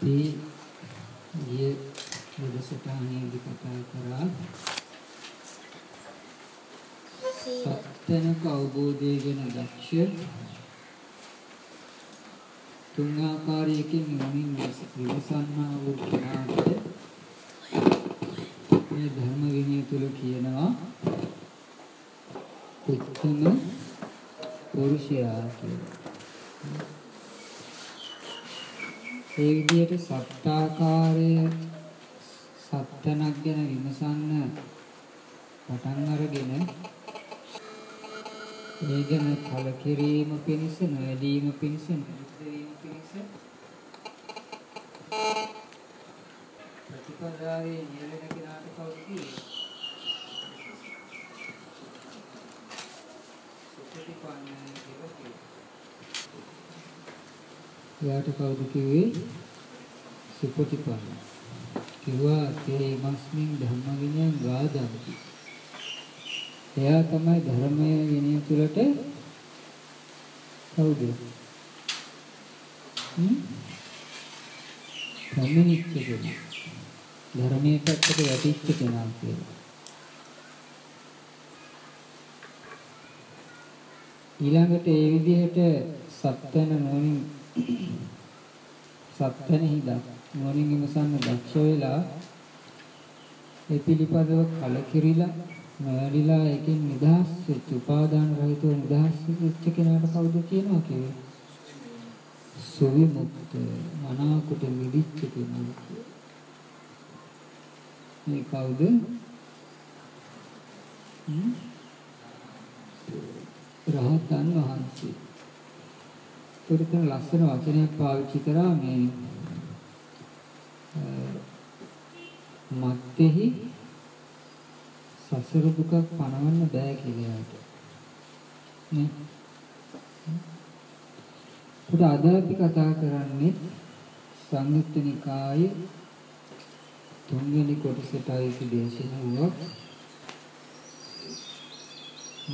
අපි ගිය වැඩසටහනේදී කතා කරා සත්‍යනක අවබෝධය ගැන දක්ෂ තුන් ආකාරයකින් නොමින් විමසන්නා වූ කෙනාට මේ ධර්ම විනය තුල කියනවා උත්තම පුරුෂයා කියලා. ඒ විදිහට සත්‍යාකාරය සත්‍යනක් ගැන විමසන්න පටන් අරගෙන ඒ ගැන කලකිරීම පිණිස නොඇලීම පිණිස නිරුද්ධ පිණිස ප්‍රතිපදාවේ නියැලෙන කෙනාට කවුද කියන්නේ? සුපටිපන්නයි කියලා කියනවා. එයාට කවුද කිව්වේ? සුපටිපන්න. කිව්වා තේ මස්මින් ධම්ම විනයං ගාදන්ති. එයා තමයි ධර්මයේ විනය තුලට කවුද? හ්ම්? පැමිණිච්ච කෙනා. ධර්මයේ පැත්තට වැටිච්ච කෙනා කියලා. ඊළඟට ඒ විදිහට සත්‍යන නොනින් සත්‍යනෙහි නොනින් විමසන්න දක්ෂ වෙලා ඒ පිළිපදව කලකිරිලා නොයලිලා එකෙන් නිදහස් වෙච්ච උපාදාන රහිතව නිදහස් වෙච්ච කෙනාට කවුද කියනවා කියේ සුවිමුක්ත මනාකොට මිදිච්ච කෙනා මේ කවුද? රහතන් වහන්සේ. උත්තර ලස්සන වචනයක් පාවිච්චි කරා මේ මත්තේහි සසර දුකක් පණවන්න බෑ කියලා යාට. නේ? පුත අද අපි කතා කරන්නේ සංයුත්ත නිකායේ තුන්වෙනි කොටසටයි දේශනාවක්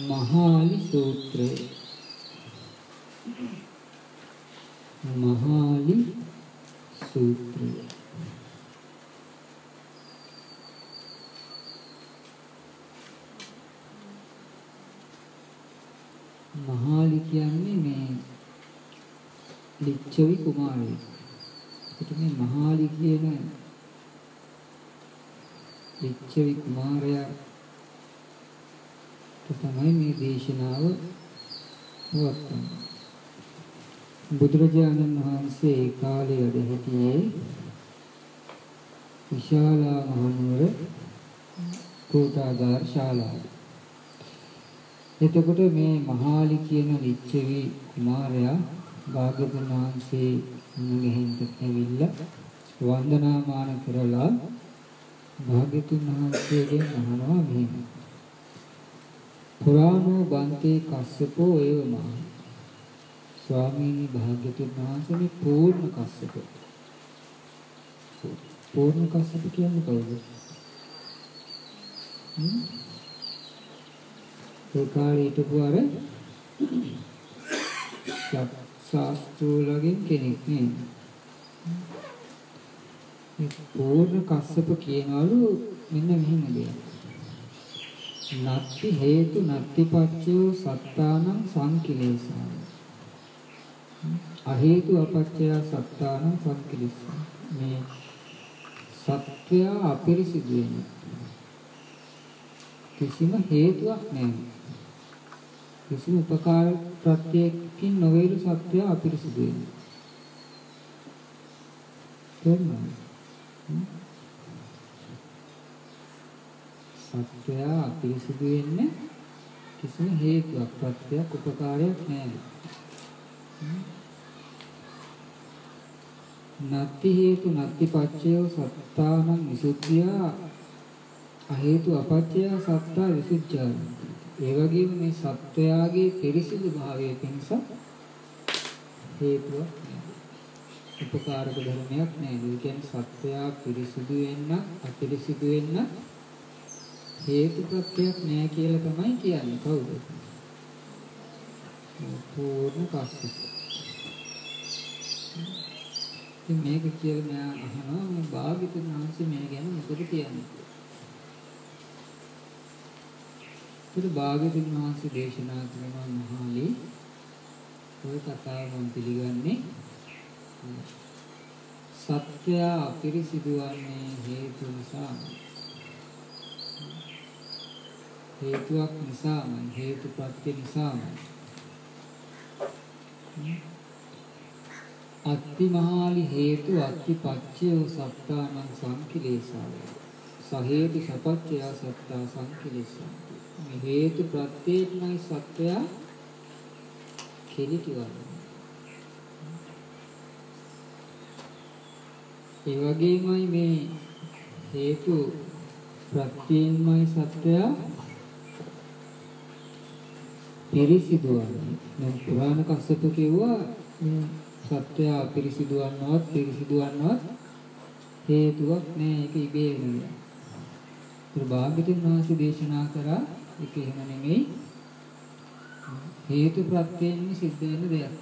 මහාලි සූත්‍රය මහාලි සූත්‍රය මහාලි කියන්නේ මේ ලිච්ඡවි කුමාරයෙක්. ඒකට මේ මහාලි කියන ලිච්ඡවි කුමාරයා තමයි මේ දේශනාව වත්තන්නේ. බුදුරජාණන් වහන්සේ ඒ කාලේ වැඩ සිටියේ විශාලා මහනුවර කෝටාගාර ශාලාවේ. එතකොට මේ මහාලි කියන ලිච්ඡවි කුමාරයා භාග්‍යවතුන් වහන්සේ මුගෙහින්ට ඇවිල්ලා වන්දනාමාන කරලා භාග්‍යවතුන් වහන්සේගෙන් අහනවා මෙහෙම. පුරාණෝ බන්තේ කස්සපෝ ඒව මහ. ස්වාමීනි භාග්‍යවතුන් වහන්සේ මේ පූර්ණ කස්සප. පූර්ණ කස්සප කියන්නේ කවුද? හ්ම් ඒ කාලේ හිටපු අර ශාස්ත්‍රෝලගෙන් කෙනෙක් නේ. මේ පූර්ණ කස්සප කියනවලු මෙන්න මෙහෙම දෙයක්. නත්ති හේතු නත්ති පච්චයෝ සත්තානං සංකිලේසාන. අහේතු අපච්චය සත්තානං සංකිලේසාන. මේ සත්‍ය අපිරිසිදු වෙන කිසිම හේතුවක් නැහැ. කිසිම උපකාර ප්‍රත්‍යයකින් නොවේලු සත්‍ය අපිරිසුදු වෙන්නේ. තේරුණාද? සත්‍ය අපිරිසුදු වෙන්නේ කිසිම හේතුවක් ප්‍රත්‍යක් උපකාරයක් නැහැ. නත්ති හේතු නත්ති පච්චයෝ සත්තානං විසුද්ධියා අහේතු අපච්චය සත්තා විසුද්ධියා ඒ වගේම මේ සත්වයාගේ පිරිසිදු භාවය පිණිස හේතුවක් උපකාරක ධර්මයක් නෑ. ඒ කියන්නේ සත්වයා පිරිසිදු වෙන්න, අපිරිසිදු වෙන්න හේතු ප්‍රත්‍යක් නෑ කියලා තමයි කියන්නේ. කවුද? පූර්ණ කස්සප. ඉතින් මේක කියලා මෙයා අහනවා මේ භාග්‍යතුන් වහන්සේ මේ ගැන මොකද කියන්නේ? ඒක භාග්‍යතුන් වහන්සේ දේශනා කරන මහාලි ඔය කතාව මම පිළිගන්නේ. සත්‍ය අපිරිසිදු වන්නේ හේතු නිසා හේතුවක් නිසාමයි හේතුප්‍රත්‍ය නිසාමයි අත්තිමහාලි හේතු අත්තිපච්චය සත්තානං සංකිලේසාය සහේතු සපච්චය සත්තා සංකිලේසාය මේ හේතු ප්‍රත්‍යයයි සත්‍යය කෙලිටිවන්නේ ඒ වගේමයි මේ හේතු ප්‍රත්‍යයෙන්මයි සත්‍යය පිරිසිදු වන්නේ. දැන් පුරාණ කස්සප කිව්වා සත්‍යය පිරිසිදු වන්නවත් පිරිසිදු වන්නවත් හේතුවක් නෑ ඒක ඉබේ වෙනවා. ඒක භාග්‍යතුන් වහන්සේ දේශනා කරා ඒක එහෙම නෙමෙයි. හේතු ප්‍රත්‍යයෙන් සිද්ධ වෙන දෙයක්.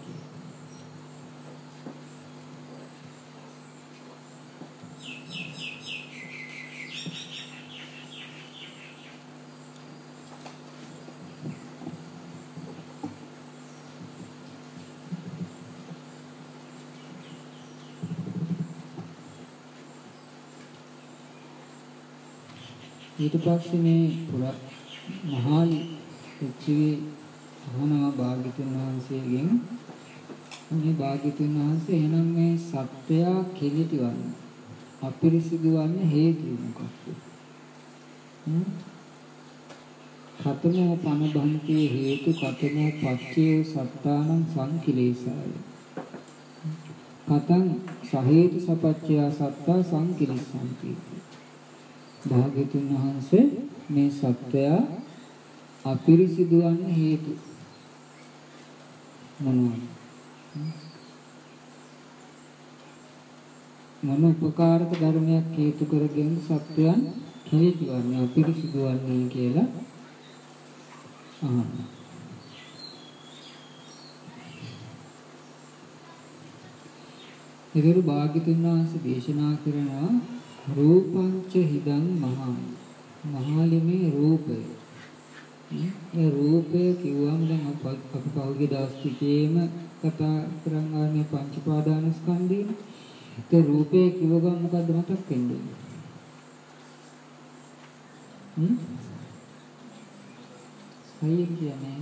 ඊට පස්සේ මේ පුරා මහාලි උච්චවේ අහනවා භාග්‍යතුන් වහන්සේගෙන් මේ භාග්‍යතුන් වහන්සේ එහෙනම් මේ සත්‍යය කෙලිටි වන්න අපිරිසිදු වන්න හේතු මොකක්ද? කතමෝ පන බන්තේ හේතු කතමෝ පච්චේ සත්තානං සංකිලේසාය. කතං සහේතු සපච්චය සත්තා සංකිලිසන්ති භාග්‍යතුන් වහන්සේ මේ සත්‍යය අපිරිසිදු වන්න හේතු මොනවද? මොන උපකාරක ධර්මයක් හේතු කරගෙන සත්‍යයන් කෙලිටි වන්නේ අපිරිසිදු වන්නේ කියලා අහනවා. ඒකරු භාග්‍යතුන් වහන්සේ දේශනා කරනවා රූපංච හිදං මහා මහාලිමේ රූපය ඒ රූපය කිව්වම දැන් අපි පහුගිය දවස් ටිකේම කතා කරන් ආන්නේ පංච පාදානස්කන්ධය ඒ රූපය කිව්ව ගමන් මොකද්ද මතක් වෙන්නේ? හ්ම්? අයිය කියන්නේ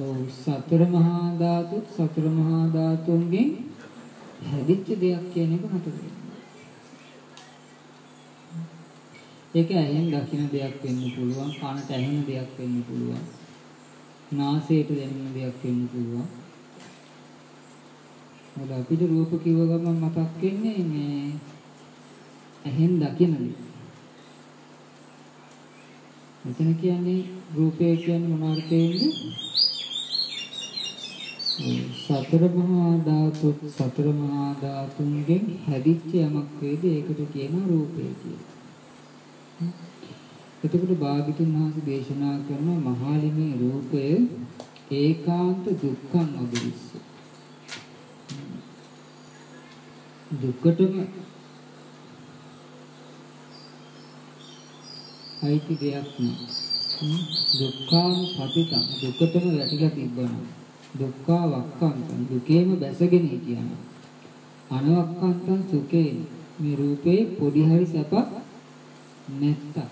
ඔව් සතර මහා ධාතු සතර මහා ධාතුන්ගෙන් හැදිච්ච දෙයක් කියන එක මතක වෙනවා. ඒක ඇහෙන් දකින්න දෙයක් වෙන්න පුළුවන්, කනට ඇහෙන දෙයක් වෙන්න පුළුවන්. නාසයට දැනෙන දෙයක් වෙන්න පුළුවන්. මොකද අපිට රූප කිව්ව ගමන් මතක් වෙන්නේ මේ ඇහෙන් දකින දේ. මෙතන කියන්නේ රූපය කියන්නේ මොනවද කියන්නේ? සතර මහා ධාතු සතර මහා ධාතුන්ගෙන් හැදිච්ච යමක් වේද ඒකට කියනවා රූපය කියලා. එතකොට භාග්‍යතුන් වහන්සේ දේශනා කරන මහාලිමේ රූපය ඒකාන්ත දුක්ඛං අබිරිස්ස. දුක්කටම අයිති දෙයක් නෑ. දුක්ඛාන පතිතං දුකටම වැටිලා තිබ්බනම් දුක්ඛා වක්ඛන්තං දුකේම බැසගෙන හිටියනම් අනවක්ඛන්තං සුඛේ මේ රූපේ පොඩි හරි සැපක් නැත්තම්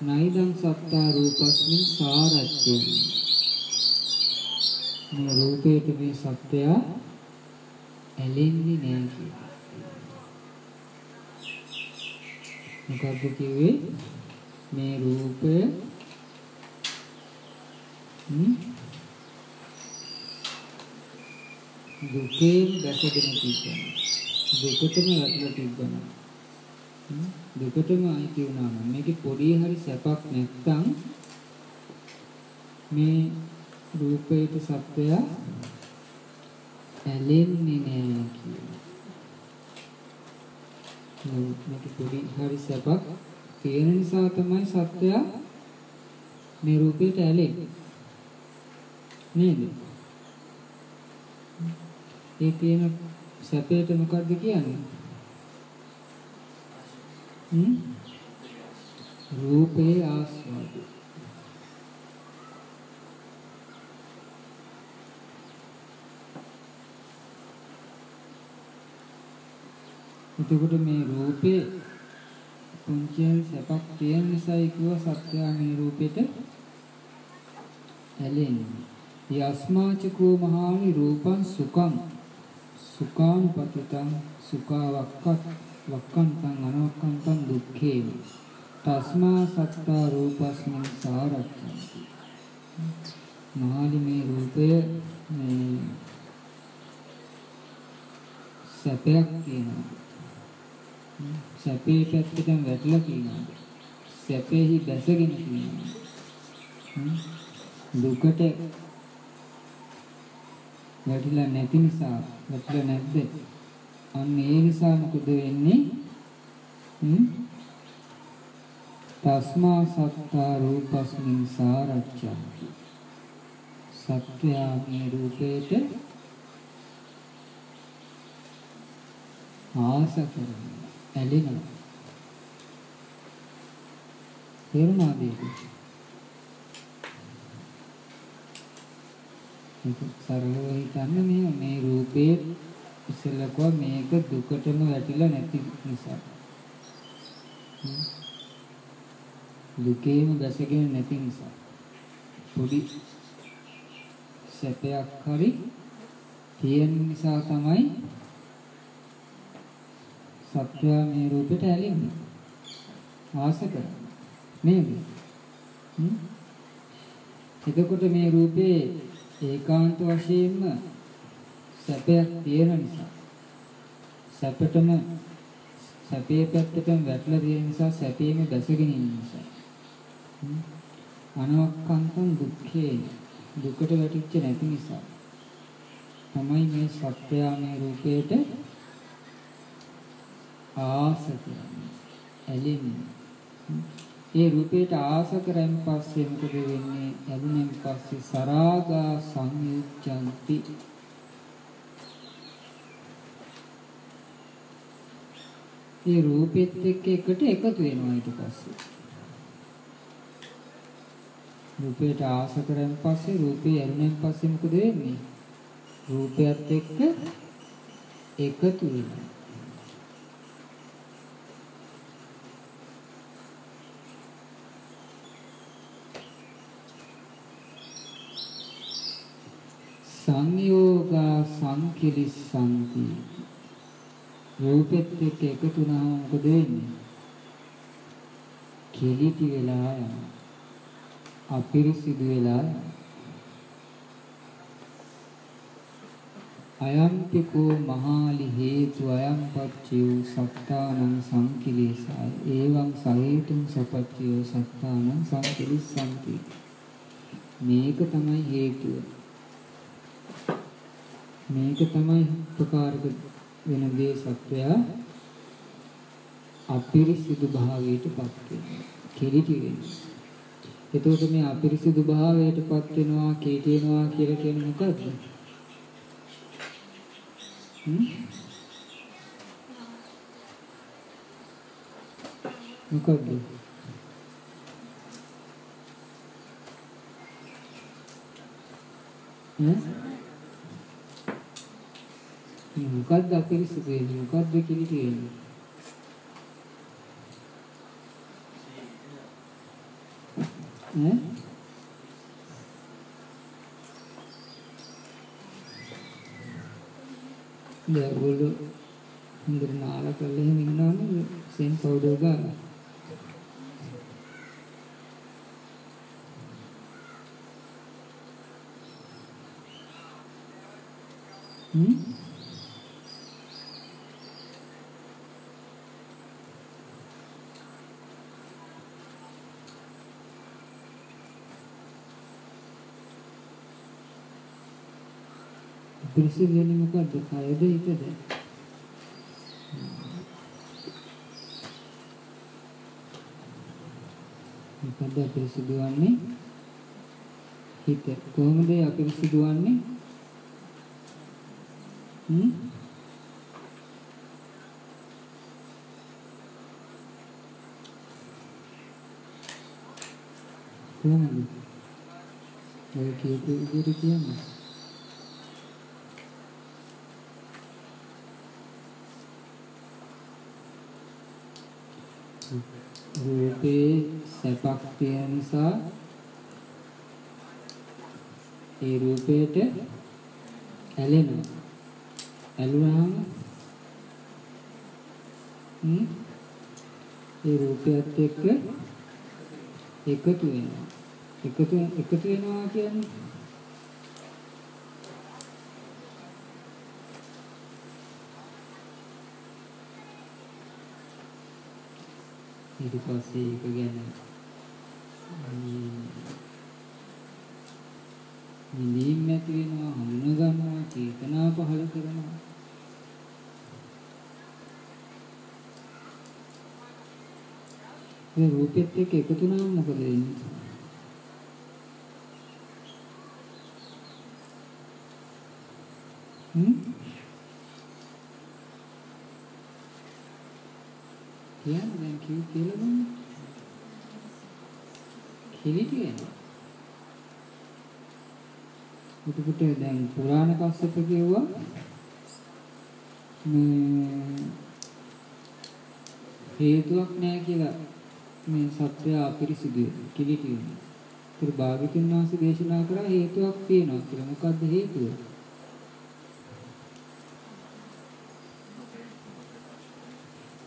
නයිදං සත්තා රූපස්මින් සාරච්ඡය මේ රූපේට මේ සත්‍යය ඇලෙන්නේ නෑ කියලා. මොකද්ද කිව්වේ මේ රූපය දුකෙන් දැසගෙන තිබෙනවා. දුකටම වැටලා තිබෙනවා. දෙකටම අයිති වුණා නම් මේකේ පොඩි හරි සැපක් නැත්තම් මේ රූපයට සත්‍යය ඇලෙන්නේ නෑ කියලා. මේක පොඩි හරි සැපක් තියෙන නිසා තමයි සත්‍යය මේ රූපයට ඇලෙන්නේ. නේද? ඒ තියෙන සැපේට මොකද්ද කියන්නේ? හ්ම්? රූපේ ආස්වාදය. එතකොට මේ රූපේ පුංචියෙන් සැපක් තියෙන නිසායි කිව්ව සත්‍ය මේ රූපෙට ඇලෙන්නේ. යස්මාචකෝ මහානි රූපං සුඛං සුඛානුපතිතං සුඛවක්කත් වක්කන්තං අනවක්කන්තං දුක්ඛේන තස්මා සත්තා රූපස්මින් සාරච්ඡන්ති. මහාලි මේ රූපය මේ සැපයක් කියනවා. සැපේ පැත්තටම වැටලා කියනවා. සැපෙහි දැසගෙන කියනවා. දුකට වැටිලා නැති නිසා වැටිලා නැද්ද? අන්න ඒ නිසා මොකද වෙන්නේ? හ්ම්? තස්මා සත්තා රූපස්මින් සාරච්ඡන්ති සත්‍යා මේ රූපේට ආස කරනවා ඇලෙනවා. තේරුණාද ඒක? සරලව හිතන්න මේ මේ රූපේ ඉස්සෙල්ලකව මේක දුකටම වැටිලා නැති නිසා. දුකේම දැසගෙන නැති නිසා. පොඩි සැපයක් හරි තියෙන නිසා තමයි සත්‍ය මේ රූපෙට ඇලෙන්නේ. ආස කරන්නේ. නේද? එතකොට මේ රූපේ ඒකාන්ත වශයෙන්ම සැපයක් තියෙන නිසා. සැපටම සැපේ පැත්තටම වැටලා තියෙන නිසා සැපේම දැසගෙන ඉන්න නිසා. අනවක්කන්තං දුක්ඛේ දුකට වැටිච්ච නැති නිසා. තමයි මේ සත්‍යය මේ රූපේට ආස කරන්නේ. ඇලෙන්නේ. ඒ රූපේට ආස කරන් පස්සේ මොකද වෙන්නේ? ලැබුණෙන් පස්සේ සරාගා සංයුච්ඡanti ඒ රූපෙත් එක්ක එකට එකතු වෙනවා ඊට පස්සේ. රූපයට ආස කරන් පස්සේ රූපේ ඇරුණෙන් පස්සේ මොකද වෙන්නේ? රූපයත් එක්ක එකතු වෙනවා. සංයෝගා සංකිලිස්සanti රූපෙත් එක්ක එකතු වුණාම මොකද වෙන්නේ? කිලිටි වෙලා යනවා. අපිරිසිදු වෙලා යනවා. අයම්පිකෝ මහාලි හේතු අයම් පච්චයෝ සත්තානං සංකිලේසාය එවං සහේතුං සපච්චයෝ සත්තානං සංකිලිස්සanti මේක තමයි හේතුව මේක තමයි උපකාරක වෙන දේ සත්වයා අපිරිසිදු භාවයටපත් වෙනවා. කිලිටි වෙනවා. එතකොට මේ අපිරිසිදු භාවයටපත් වෙනවා කීටි වෙනවා කියලා කියන්නේ මොකද්ද? මොකද්ද? ඈ මොකද්ද අපිරිසිදු වෙන්නේ මොකද්ද කිලිටි වෙන්නේ ඈ දැන් ඔයගොල්ලෝ හොඳට නාලා කරලා එහෙම ඉන්නවනේ සෙන් පවුඩර් ගාලා හ්ම් පිරිසිදු වෙන්නේ මොකද්ද? කයද හිතද? මොකද්ද අපිරිසිදු වන්නේ? හිත. කොහොමද අපිරිසිදු වන්නේ? හ්ම් කොහොමද? ඔය කියපු විදිහට කියන්නේ. රූපේ සැපක් තියෙන නිසා ඒ රූපයට ඇලෙනවා. ඇලුනහම හ්ම් ඒ රූපයත් එක්ක එකතු වෙනවා. එකතු එකතු වෙනවා කියන්නේ ඊට පස්සේ ඒක ගැන නිදීම් නැති වෙනවා හඳුන ගන්නවා චේතනා පහළ කරනවා. ඒ රූපෙත් එක්ක එකතු වුණාම මොකද වෙන්නේ? හ්ම්? කියන්නේ දැන් කිව් කියලා බලන්න. කිලිටි වෙනවා. එතකොට දැන් පුරාණ කස්සප කිව්වා මේ හේතුවක් නැහැ කියලා මේ සත්‍ය අපිරිසිදු කිලිටි වෙනවා. ඒත් භාග්‍යතුන් වහන්සේ දේශනා කරා හේතුවක් තියෙනවා කියලා. මොකද්ද හේතුව?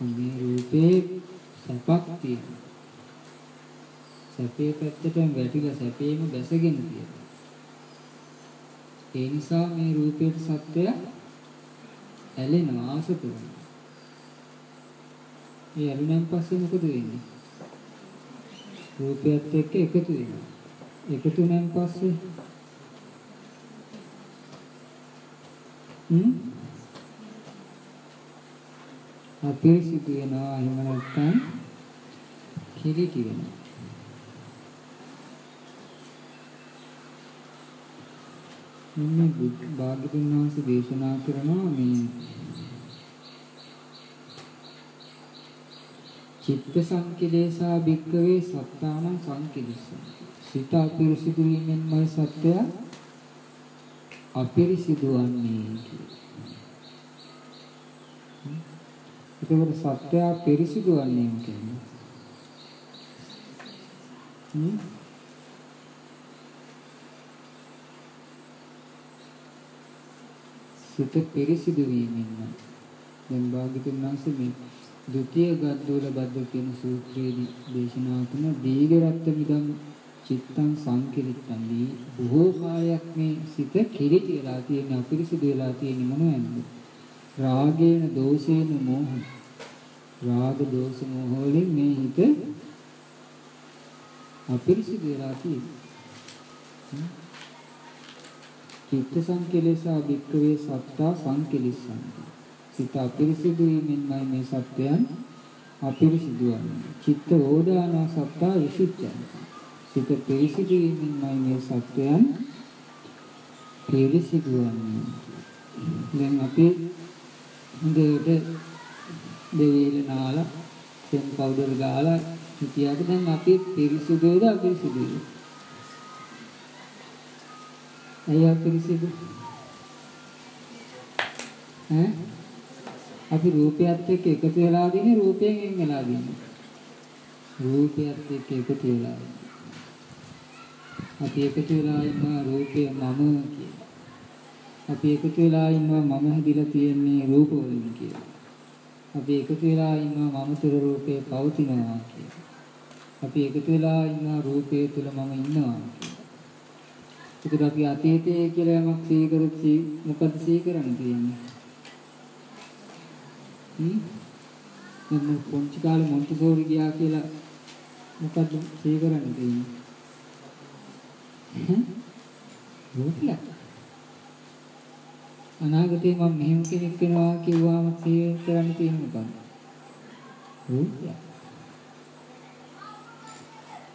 මේ රූපේ සැපක් තියෙනවා. සැපේ පැත්තටම වැටිලා සැපේම බැසගෙන තියෙනවා. ඒ නිසා මේ රූපයට සත්‍යය ඇලෙනවා ආස කරනවා. ඒ ඇලුනන් පස්සේ මොකද වෙන්නේ? රූපයත් එක්ක එකතු වෙනවා. එකතු වුණාන් පස්සේ හ්ම් අපිරිසිදු වෙනවා එහෙම නැත්නම් කිලිටි වෙනවා මෙන්න බුද්ධ භාග්‍යතුන් වහන්සේ දේශනා කරනවා මේ චිත්ත සංකිලේසා භික්කවේ සත්තානං සංකිලස. සිත අපිරිසිදු වීමෙන්මයි සත්‍යය අපිරිසිදු වන්නේ එතකොට සත්‍යය පිරිසිදු වන්නේ මොකෙන්ද? හ්ම්? සිත පිරිසිදු වීමෙන් දැන් භාග්‍යතුන් වහන්සේ මේ ဒုတိ ය ගද්දෝල බද්ද කියන සූත්‍රයේදී දේශනා කරන දීඝ රත්ත මිදම් චිත්තං සංකිරිත්තං. දී බොහෝ කාලයක් මේ සිත කිරිටි වෙලා තියෙන අපිරිසිදු වෙලා තියෙන මොනවද? රාගේන දෝෂේන මෝහ රාග දෝෂ මෝහ වලින් මේ හිත අපිරිසිදු වෙලා තියෙන්නේ චිත්ත සංකලේශා වික්කවේ සත්තා සංකලිස්සන්ති. සිත අපිරිසිදු වීමෙන්මයි මේ සත්‍යයන් අපිරිසිදු වන්නේ. චිත්ත ඕදානා සත්තා විසුද්ධියන්ති. සිත පිරිසිදු වීමෙන්මයි මේ සත්‍යයන් පිරිසිදු වන්නේ. දැන් අපි හොඳට දෙවිල නාලා සෙන් පවුඩර් ගාලා හිටියට දැන් අපි පිරිසිදුද අපිරිසිදුද? ඇයි අපිරිසිදු? ඈ අපි රූපයත් එක්ක එකතු වෙලා දිනේ රූපයෙන් එන් වෙලා දිනේ. රූපයත් එක්ක එකතු වෙලා. අපි එකතු වෙලා ඉන්න රූපය මම කියලා. අපි එකතු වෙලා ඉන්නවා මම හැදිලා තියෙන්නේ රූප වලින් කියලා. අපි එකතු වෙලා ඉන්නවා මම තුර රූපේ පවතිනවා කියලා. අපි එකතු වෙලා ඉන්නවා රූපේ තුල මම ඉන්නවා කියලා. ඒකට අපි අතීතයේ කියලා යමක් සීකරොත් මොකද සීකරන්න තියෙන්නේ? හ්ම්? මම පොන්චි කාලේ මොන්ටිසෝරි ගියා කියලා මොකද සීකරන්න තියෙන්නේ? හ්ම්? රූපය. අනාගතේ මම මෙහෙම කෙනෙක් වෙනවා කිව්වම තේ කරන්න තියෙන මොකක්ද? රූපය.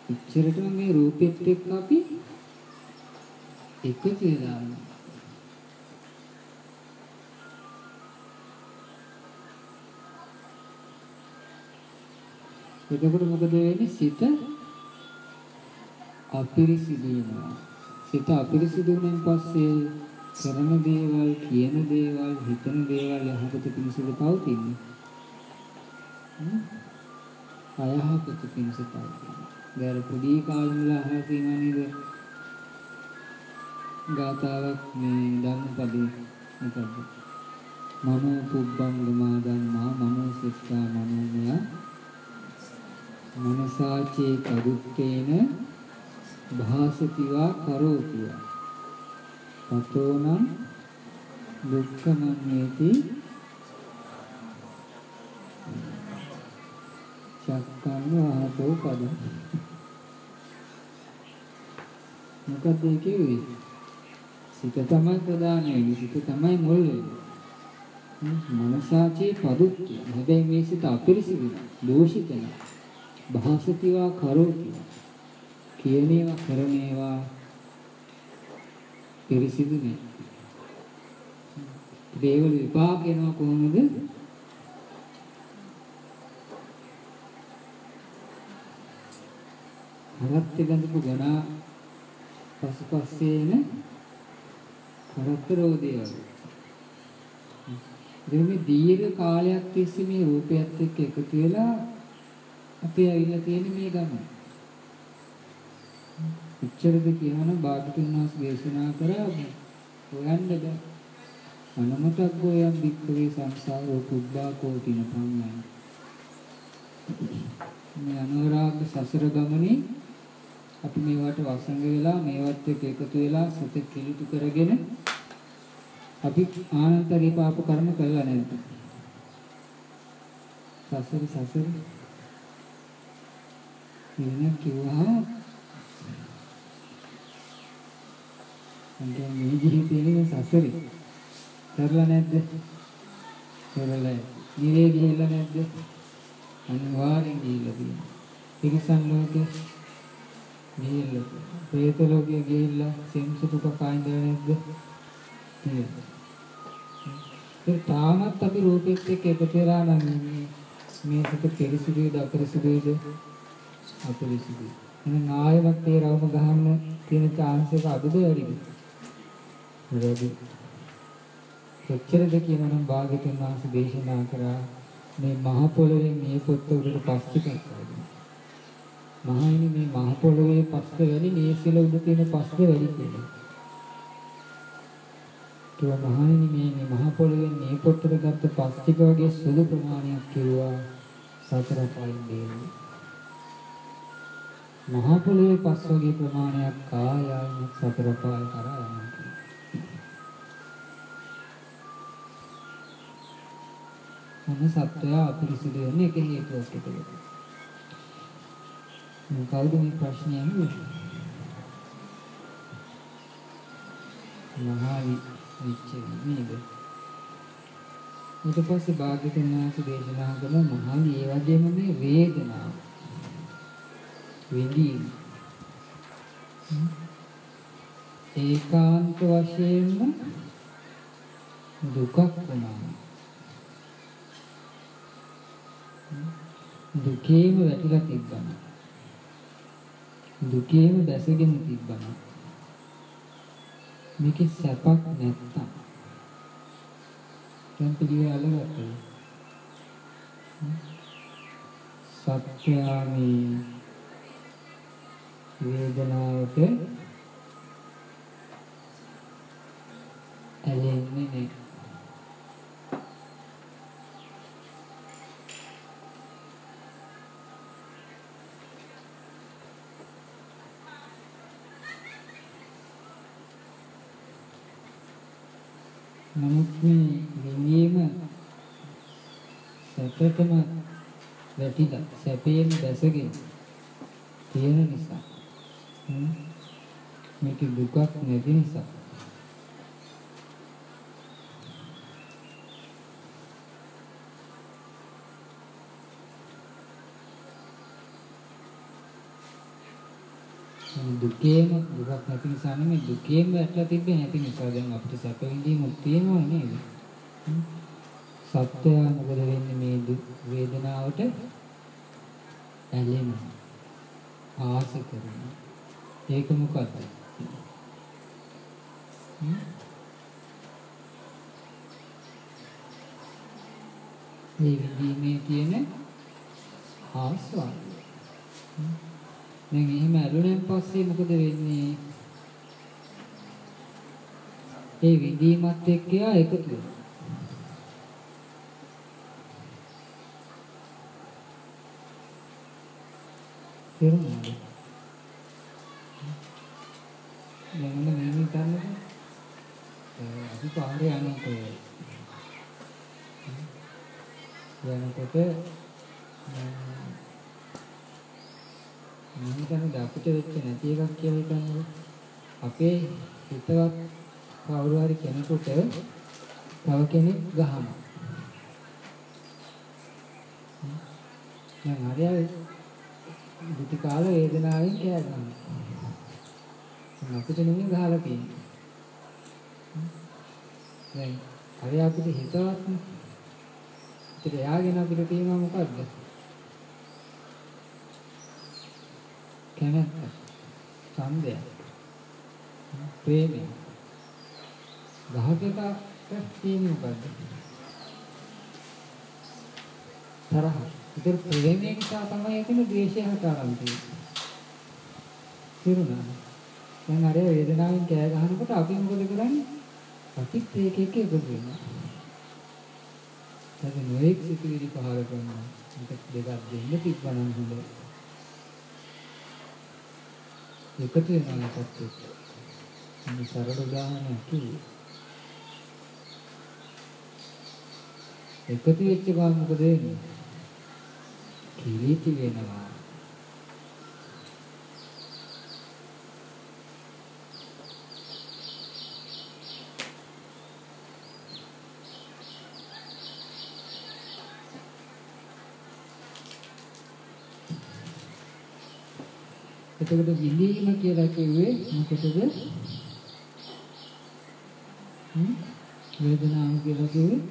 ඉච්ඡරටම මේ රූපෙත් එක්ක අපි එකතු වෙලා එතකොට මොකද වෙන්නේ සිත අපිරිසිදු වෙනවා සිත අපිරිසිදු වෙනින් පස්සේ කරන දේවල්, කියන දේවල්, හිතන දේවල් යහපත පිණිසද පවතින්නේ. අයහපත පිණිස පවතින්නේ. දැන් පොඩි කාලේ ඉඳලා අහලා තියෙනවා නේද? ගාතාවක් මේ ධම්මපදේ මොකද්ද? මනෝ පුබ්බං ධම්මා මනෝ සිතා මනෝමය මනසාචේ කදුත්තේන භාසතිවා කරෝතිවා තතෝනම් දුක්ඛමන්නේති. චක්කං වාහතෝ පද. මොකද ඒ කිව්වේ? සිත තමයි ප්‍රධාන වෙන්නේ සිත තමයි මුල් වෙන්නේ. මනසාචේ පදුක්ඛ හැබැයි මේ සිත අපිරිසිදු දෝෂිත නැහැ භාසතිවා කරෝතිවා කියන ඒවා කරන ඒවා පිරිසිදු නෑ. දේවල් විපාක එනවා කොහොමද? හරත් බඳපු ගණා පසුපස්සේ එන හරත් රෝදේ වගේ. දෙමි දීර්ඝ කාලයක් තිස්සේ මේ රූපයත් එක්ක එකතු වෙලා අපේ ඇවිල්ලා තියෙන මේ ගමන. උච්චරද කියනනම් භාගතුන් වහන්සේ දේශනා කරා හොයන්න බෑ. අනමතක් ගෝයම් වික්කවේ සංසාරෝ කුබ්බා කෝටින පඤ්ඤාය. මේ අනුරාග සසර ගමනේ අපි මේවට වසඟ වෙලා මේවත් එක්ක එකතු වෙලා සත කිලිටු කරගෙන අපි ආනන්තරේ පාප කර්ම කළා නැද්ද? සසර සසර ඉන්න කිව්වා අන්තිම මේ ජීවිතේ සසරේ කරලා නැද්ද? කරලා. නිරේ ගිහිල්ලා නැද්ද? අනිවාර්යෙන් ගිහිල්ලා තියෙනවා. තිරිසන් ලෝකේ ගිහිල්ලා. പ്രേත ලෝකේ ගිහිල්ලා සෙම්සුතුක කායින්දලා නැද්ද? තියෙනවා. ඒ තාමත් අපි රූපෙත් එක්ක එකතු වෙලා නම් මේ සිත පිරිසිදුද අපිරිසිදුද? අපිරිසිදුයි. එහෙනම් ආයෙත් ඒ රවම ගහන්න තියෙන chance එක අඩුද වැඩිද? වැඩි. කොච්චරද කියනනම් භාග්‍යතුන් වහන්සේ දේශනා කරා මේ මහ පොළොවේ මේ පොත්ත උඩට පස් ටිකක් මහයිනි මේ මහ පොළොවේ පස්ස වැඩි මේ සිල උඩ තියෙන පස්ස වැඩි කියලා. කිව්වා මහයිනි මේ මේ මහ පොළොවේ මේ පොත්තට ගත්ත පස් ටික වගේ සුළු ප්‍රමාණයක් කිව්වා සතර පයින් දෙන්නේ. මහ පොළොවේ පස් වගේ ප්‍රමාණයක් කායයන් සතර පාය කරා යනවා. මොන සත්‍යය අපිරිසිදු වෙන්නේ එක හේතුවක් එතකොට. කවුද මේ ප්‍රශ්නේ අහන්නේ? මහා විච්ච නේද? ඊට පස්සේ භාග්‍යතුන් වහන්සේ දේශනා කළ මහානි ඒ වගේම මේ වේදනාව විඳීම ඒකාන්ත වශයෙන්ම දුකක් වුණා. දුකේම වැටිලා තිබ්බම. දුකේම දැසගෙන තිබ්බම. මේකේ සැපක් නැත්තම්. දැන් පිළිවෙල අල්ලගත්තා සත්‍යාමි වේදනාවට ඇලෙන්නේ නැහැ නමුත් මේ විඳීම සැපටම වැටිලා සැපේම දැසගෙන තියෙන නිසා. මේක දුකක් නැති නිසා. දුකේම දුකක් නැති නිසා නෙමෙයි දුකේම ඇట్లా තිබෙන්නේ නැති නිසා දැන් අපිට සැප විඳීමක් තියෙනවා නේද? සත්‍යය මොකද වෙන්නේ මේ වේදනාවට ඇලෙනවා. ආස කරනවා. ඒක මොකද්ද? මේ විදීමේ තියෙන ආස්වාදය. දැන් එහෙම ඇලුනෙන් පස්සේ මොකද වෙන්නේ? ඒ විදීමත් එක්ක යා එකතු වෙනවා. තේරුණාද? දැන් මොන මේ හිතන්නද? අපි පාරේ යනකොට යනකොට මම හිතන්නේ අපිට වෙච්ච නැති එකක් කියලා හිතන්නේ අපේ හිතවත් කවුරු හරි කෙනෙකුට තව කෙනෙක් ගහනවා. දැන් හරියට දුටි කාල වේදනාවෙන් කෑ ගන්නවා අපිට නෙමෙයි ගහලා තියෙන්නේ. දැන් හරිය අපිට හිතවත්. ඉතින් එයාගෙන අපිට තියෙනවා මොකද්ද? කැමැත්ත. ඡන්දය. ප්‍රේමය. ගහකට තියෙන්නේ මොකද්ද? තරහ. ඉතින් ප්‍රේමය නිසා තමයි එතන ද්වේෂය හටගන්න තියෙන්නේ. තිරුණා. දැන් අර වේදනාවෙන් කෑ ගහනකොට අපි මොකද කරන්නේ? අපිත් ඒක එක එකතු වෙනවා. දැන් නොඑක් සිතුවිලි පහල කරනවා. මේක දෙකක් දෙන්න තිබ්බනම් හොඳයි. එකතු වෙනවා එකත් එක්ක. මේ සරල උදාහරණයක් කිව්වේ. එකතු වෙච්ච ගමන් මොකද වෙන්නේ? කිලිටි වෙනවා. එතකොට විඳීම කියලා කිව්වේ මොකටද? හ්ම්? වේදනාව කියලා කිව්වේ?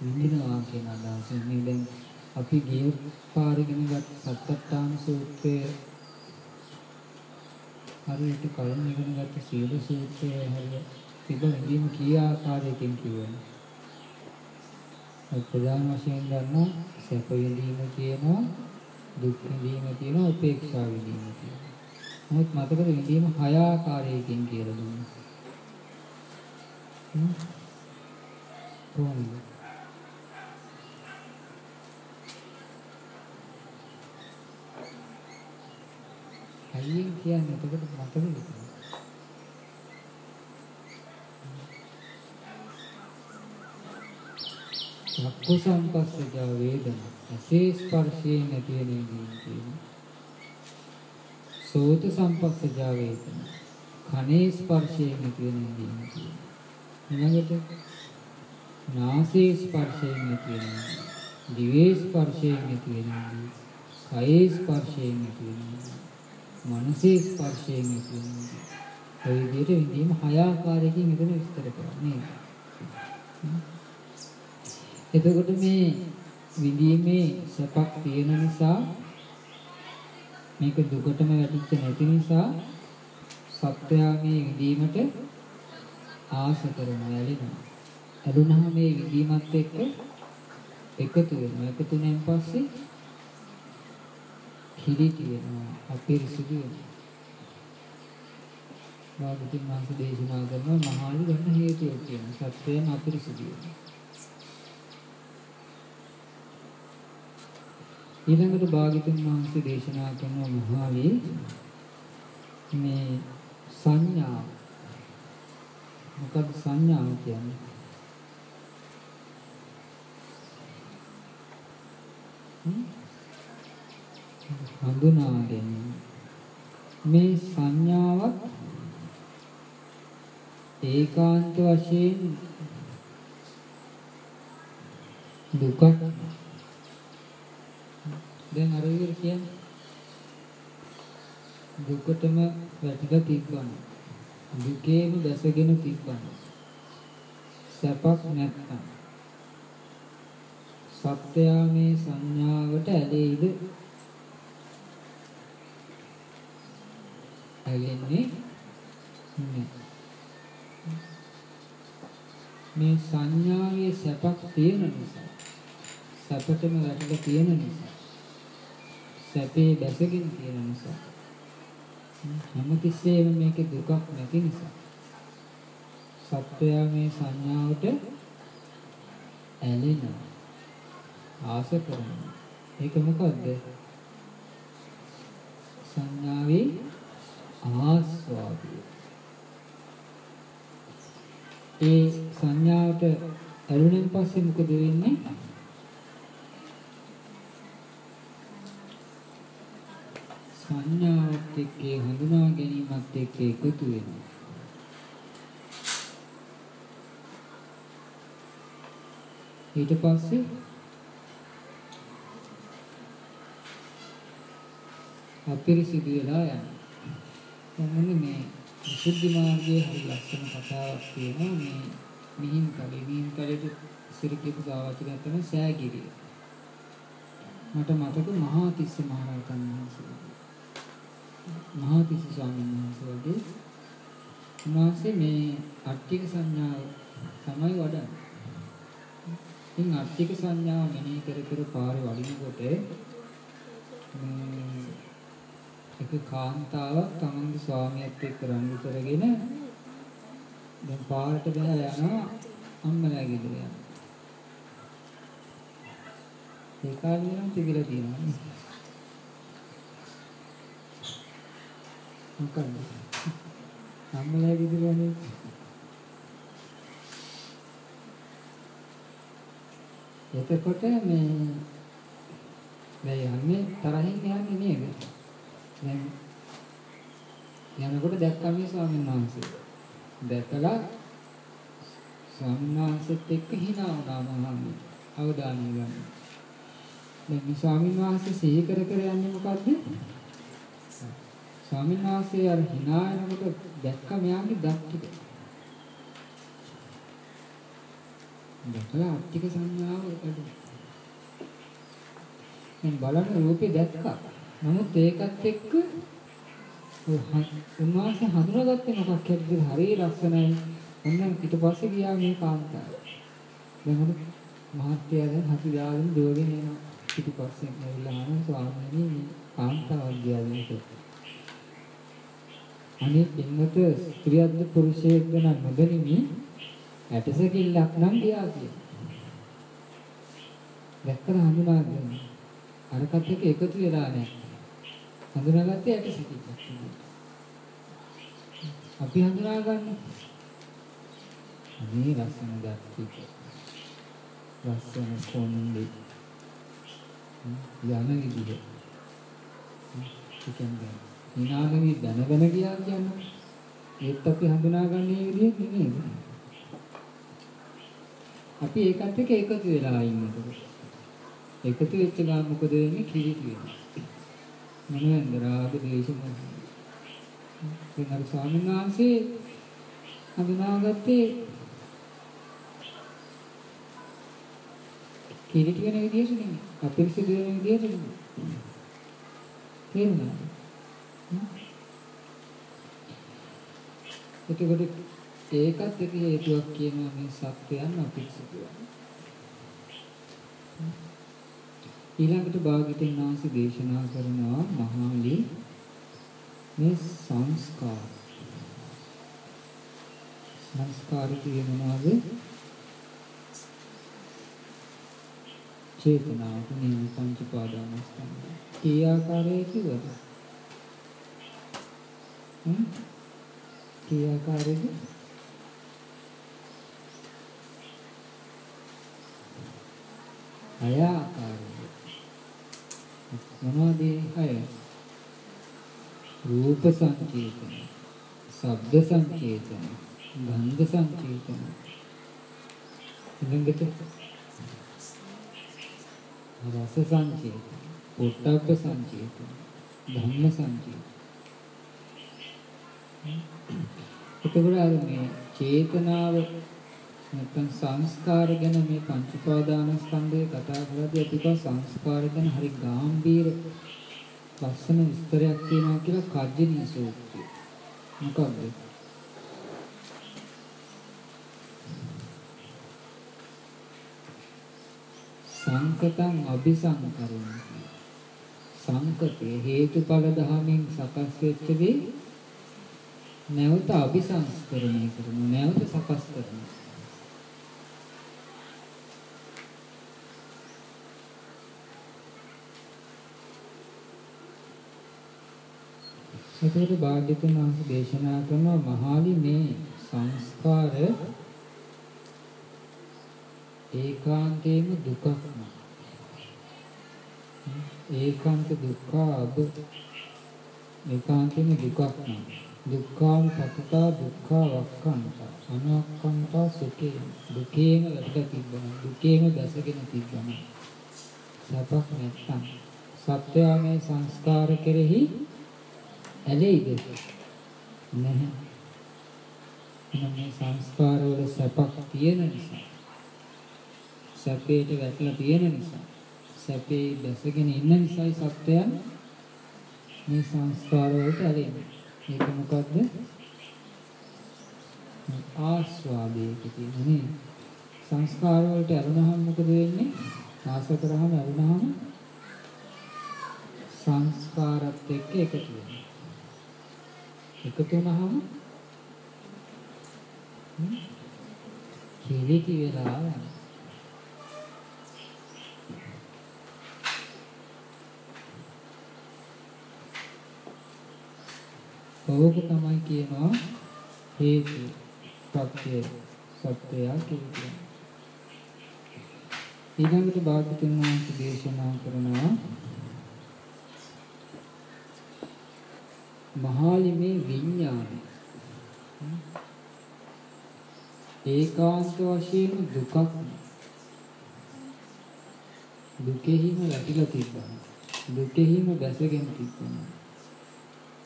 විඳිනවා කියන අදහසෙන්. මේ දැන් අපි ගිය පාරගෙන ගත් සත්තට්ඨාන සූත්‍රය හරියට කලින් ඉගෙන ගත්ත සීල සූත්‍රය හරියට තිබ විඳීම කී ආකාරයකින් කියවනේ ප්‍රධාන වශයෙන් ගන්න සැප විඳීම කියනවා. දුක් විඳීම තියෙනවා උපේක්ෂා විඳීම තියෙනවා. නමුත් මතකද විඳීම හය ආකාරයකින් කියලා දුන්නා. හ්ම් කොහොමද? හයියෙන් කියන්නේ එතකොට මතකද? චක්කු සංපස්සජා වේදනා ඇසේ ස්පර්ශයෙන් ඇති වෙන විදිහින් සෝත සංපස්සජා වේදනා කනේ ස්පර්ශයෙන් ඇති වෙන විදිහින් ඊළඟට නාසයේ ස්පර්ශයෙන් ඇති වෙන දිවේ ස්පර්ශයෙන් ඇති වෙන කයේ ස්පර්ශයෙන් ඇති වෙන මනසේ ස්පර්ශයෙන් ඇති වෙන ඔය විදිහට විඳීම හය ආකාරයකින් මෙතන විස්තර කරන්නේ. එතකොට මේ විඳීමේ සැපක් තියෙන නිසා මේක දුකටම වැටිච්ච නැති නිසා සත්‍යයා මේ විඳීමට ආස කරනවා ඇලෙනවා. ඇලුනහම මේ විඳීමත් එක්ක එකතු වෙනවා. එකතු වෙනන් පස්සේ කිලිටි වෙනවා. අපිරිසිදු වෙනවා. භාගතුන් වහන්සේ දේශනා කරනවා මහාලි ගන්න හේතුවක් තියෙනවා. සත්‍යයන් අපිරිසිදු වෙනවා. ඊළඟට භාග්‍යතුන් වහන්සේ දේශනා කරන මහාවේ මේ සංඥා මොකක්ද සංඥාව කියන්නේ? හඳුනා ගැනීම. මේ සංඥාවක් ඒකාන්ත වශයෙන් දුකක් දැන් අර විදිහට කියන්නේ දුකටම වැටිලා තිබ්බන දුකේම දැසගෙන තිබ්බන සැපක් නැත්තම් සත්‍යයා මේ සංඥාවට ඇලෙයිද? ඇලෙන්නේ නැහැ. මේ සංඥාවේ සැපක් තියෙන නිසා සැපටම වැටලා තියෙන නිසා සැපේ දැසගෙන තියෙන නිසා. හැමතිස්සෙම මේකේ දුකක් නැති නිසා. සත්වයා මේ සංඥාවට ඇලෙනවා. ආස කරනවා. ඒක මොකද්ද? සංඥාවේ ආස්වාදය. ඒ සංඥාවට ඇලුනෙන් පස්සේ මොකද වෙන්නේ? සංඥාවත් එක්ක හඳුනා ගැනීමත් එක්ක එකතු වෙනවා. ඊට පස්සේ අපිරිසිදු වෙලා යනවා. මොන්නේ මේ විසුද්ධි මාර්ගයේ හරි ලස්සන කතාවක් තියෙනවා මේ මිහින් කලේ මිහින් කලේට ඉස්සර කියපු ගාවචනය තමයි සෑගිරිය. මට මතක මහා තිස්ස මහරහතන් වහන්සේ. මහා තිස්ස ස්වාමීන් වහන්සේ වගේ උන්වහන්සේ මේ අට්ටික සංඥාව තමයි වඩන්නේ. ඉතින් අට්ටික සංඥාව මෙනෙහි කර කර පාරේ වඩිනකොට එක කාන්තාවක් තමන්ගේ ස්වාමියාත් එක්ක රණ්ඩු කරගෙන දැන් පාරට බහලා යනවා අම්මලා ගෙදර යනවා. ඒ කාලේ නම් තිබිලා තියෙනවා. මොකක්ද? අම්මලා ගෙදර යන්නේ එතකොට මේ දැන් යන්නේ තරහින් යන්නේ නේද? දැන් යනකොට දැක්කා මේ ස්වාමීන් වහන්සේ. දැකලා ස්වාමීන් වහන්සේත් එක්ක hina වුණා මහාමි. අවධානය ගන්න. දැන් මේ ස්වාමීන් වහන්සේ සිහි කර කර යන්නේ මොකද්ද? ස්වාමීන් වහන්සේ අර hina වෙනකොට දැක්ක මෙයාගේ දත් ටික. දැකලා අට්ටික සංඥාව අඩු. දැන් බලන්න රූපේ දැක්කා. නමුත් ඒකත් එක්ක උන්වහන්සේ හඳුනාගත්තේ මොකක් හැද්ද හරි ලස්සනයි. ඔන්න ඊට පස්සේ ගියා මේ කාන්තාව. දැන් හොඳ මහත්ය දැන් හසු දාගෙන දුවගෙන එනවා. ඊට පස්සේ ඇවිල්ලා ආන ස්වාමීනි මේ කාන්තාවක් ගියාද අනේ පින්නත ස්ත්‍රියක්ද පුරුෂයෙක්ද නම් නොදැනිමි ඇටසකිල්ලක් නම් ගියා කියලා. දැක්කම හඳුනාගන්න. අරකට එක එකතු වෙලා නැහැ. හඳුනාගත්තේ ඇට සිටිච්ච. අපි හඳුනා ගන්න. මේ ලස්සන දැක්ක. ලස්සන කොණ්ඩේ. යන විදිහ. කියන්නේ විනාගමි දැනගෙන ගියා කියන්නේ ඒත් අපි හඳුනා ගන්න මේ විදිහ නෙමෙයි. අපි ඒකත් එක්ක එකතු වෙලා ඉන්නකොට. එකතු වෙච්ච ගමන් මොකද වෙන්නේ? කිලිටි වෙනවා. මොනවද රාග දේශ මොහ. ඉතින් අර ස්වාමීන් වහන්සේ හඳුනාගත්තේ කිලිටි වෙන විදිහට නෙමෙයි. අපිරිසිදු වෙන විදිහට නෙමෙයි. තේරුණාද? එතකොට ඒකත් එක හේතුවක් කියනවා මේ සත්‍යයන් අපිරිසිදු වෙන. ඊළඟට භාග්‍යවතුන් වහන්සේ දේශනා කරනවා මහාලි මේ සංස්කාර සංස්කාර කියනවාද චේතනාව මේ පංච පාදානස්කන්ධය. ඒ ආකාරයේ කිව්වද? හ්ම්? ඒ ආකාරයේද? අය ආකාරය. මොනවද හය? රූප සංකේතන, ශබ්ද සංකේතන, ගන්ධ සංකේතන. ඊළඟට රස සංකේතන, පොට්ටබ්බ සංකේතන, ධම්ම සංකේතන. එතකොට අර මේ චේතනාව නැත්නම් සංස්කාර ගැන මේ පංච උපාදානස්කන්ධය කතා කරද්දී අපි කව සංස්කාර ගැන හරි ගැඹීර ලස්සන විස්තරයක් තියෙනවා කියලා කජ්ජනී සූත්‍රය. මොකක්ද? සංකතං අபிසංකරණ සංකතේ හේතුඵල ධමයෙන් සකස් වෙච්ච දේ නැවත අபிසංස්කරණය කරන නැවත සකස් කරනවා එතකොට භාග්‍යතුන් වහන්සේ දේශනා කරන මහාලි මේ සංස්කාර ඒකාන්තේම දුකක්. ඒකාන්ත දුක්ඛ අබ ඒකාන්තේම දුකක්. නම් දුක්ඛාන් පතතා දුක්ඛ වක්ඛන්ත අනවක්ඛන්ත සුඛේ දුකේම වැටලා තිබෙනවා දුකේම දැසගෙන තිබෙනවා සපක් නැත්තම් සත්‍යය මේ සංස්කාර කෙරෙහි ඇලෙයිද? නැහැ. මේ සංස්කාර වල සැපක් තියෙන නිසා සැපේට වැටලා තියෙන නිසා සැපේ දැසගෙන ඉන්න නිසායි සත්‍යයන් මේ සංස්කාර වලට ඇලෙන්නේ. ඒක මොකද්ද? ආස්වාදයේ තියෙන්නේ. සංස්කාර වලට ඇලුනහම මොකද වෙන්නේ? ආස කරාම ඇලුනහම සංස්කාරත් එක්ක එකතු වෙනවා. එකතු වුණාම කිලිටි වෙලා යනවා. ඕක තමයි කියනවා. හේතු ප්‍රත්‍ය සත්‍යය කියන්නේ. ඊළඟට භාගතුන් වහන්සේ දේශනා කරනවා මහාලිමේ විඥානය. ඒකාන්ත වශයෙන් දුකක් දුකෙහිම වැටිලා තිබ්බා. දුකෙහිම බැසගෙන තිබ්බා.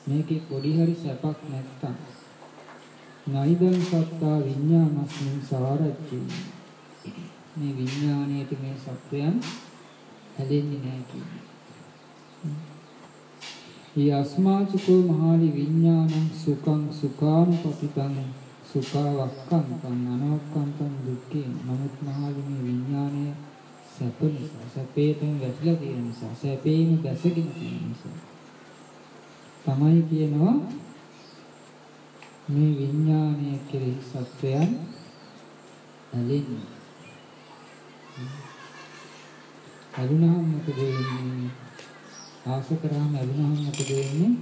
මේකේ පොඩි හරි සැපක් නැත්තම්. නයිදං සත්තා විඥානස්මින් සාරච්චි. මේ විඥාණයට මේ සත්වයන් හැදෙන්නේ නැහැ කියන්නේ. ඊ අස්මාචකෝ මහාලි විඥානං සුඛං සුඛානුපතිතං සුඛවක්ඛන්තං අනවක්ඛන්තං දුක්ඛේ. නමුත් මහාලි මේ විඥානය සැප නිසා සැපේටම වැටිලා තියෙන නිසා සැපේම දැසගෙන තියෙන නිසා. තමයි කියනවා මේ විඥානය කෙරෙහි සත්වයන් ඇලෙන්නේ අරුණහම් මොකද වෙන්නේ ආස කරාම ලැබුණාම මොකද වෙන්නේ?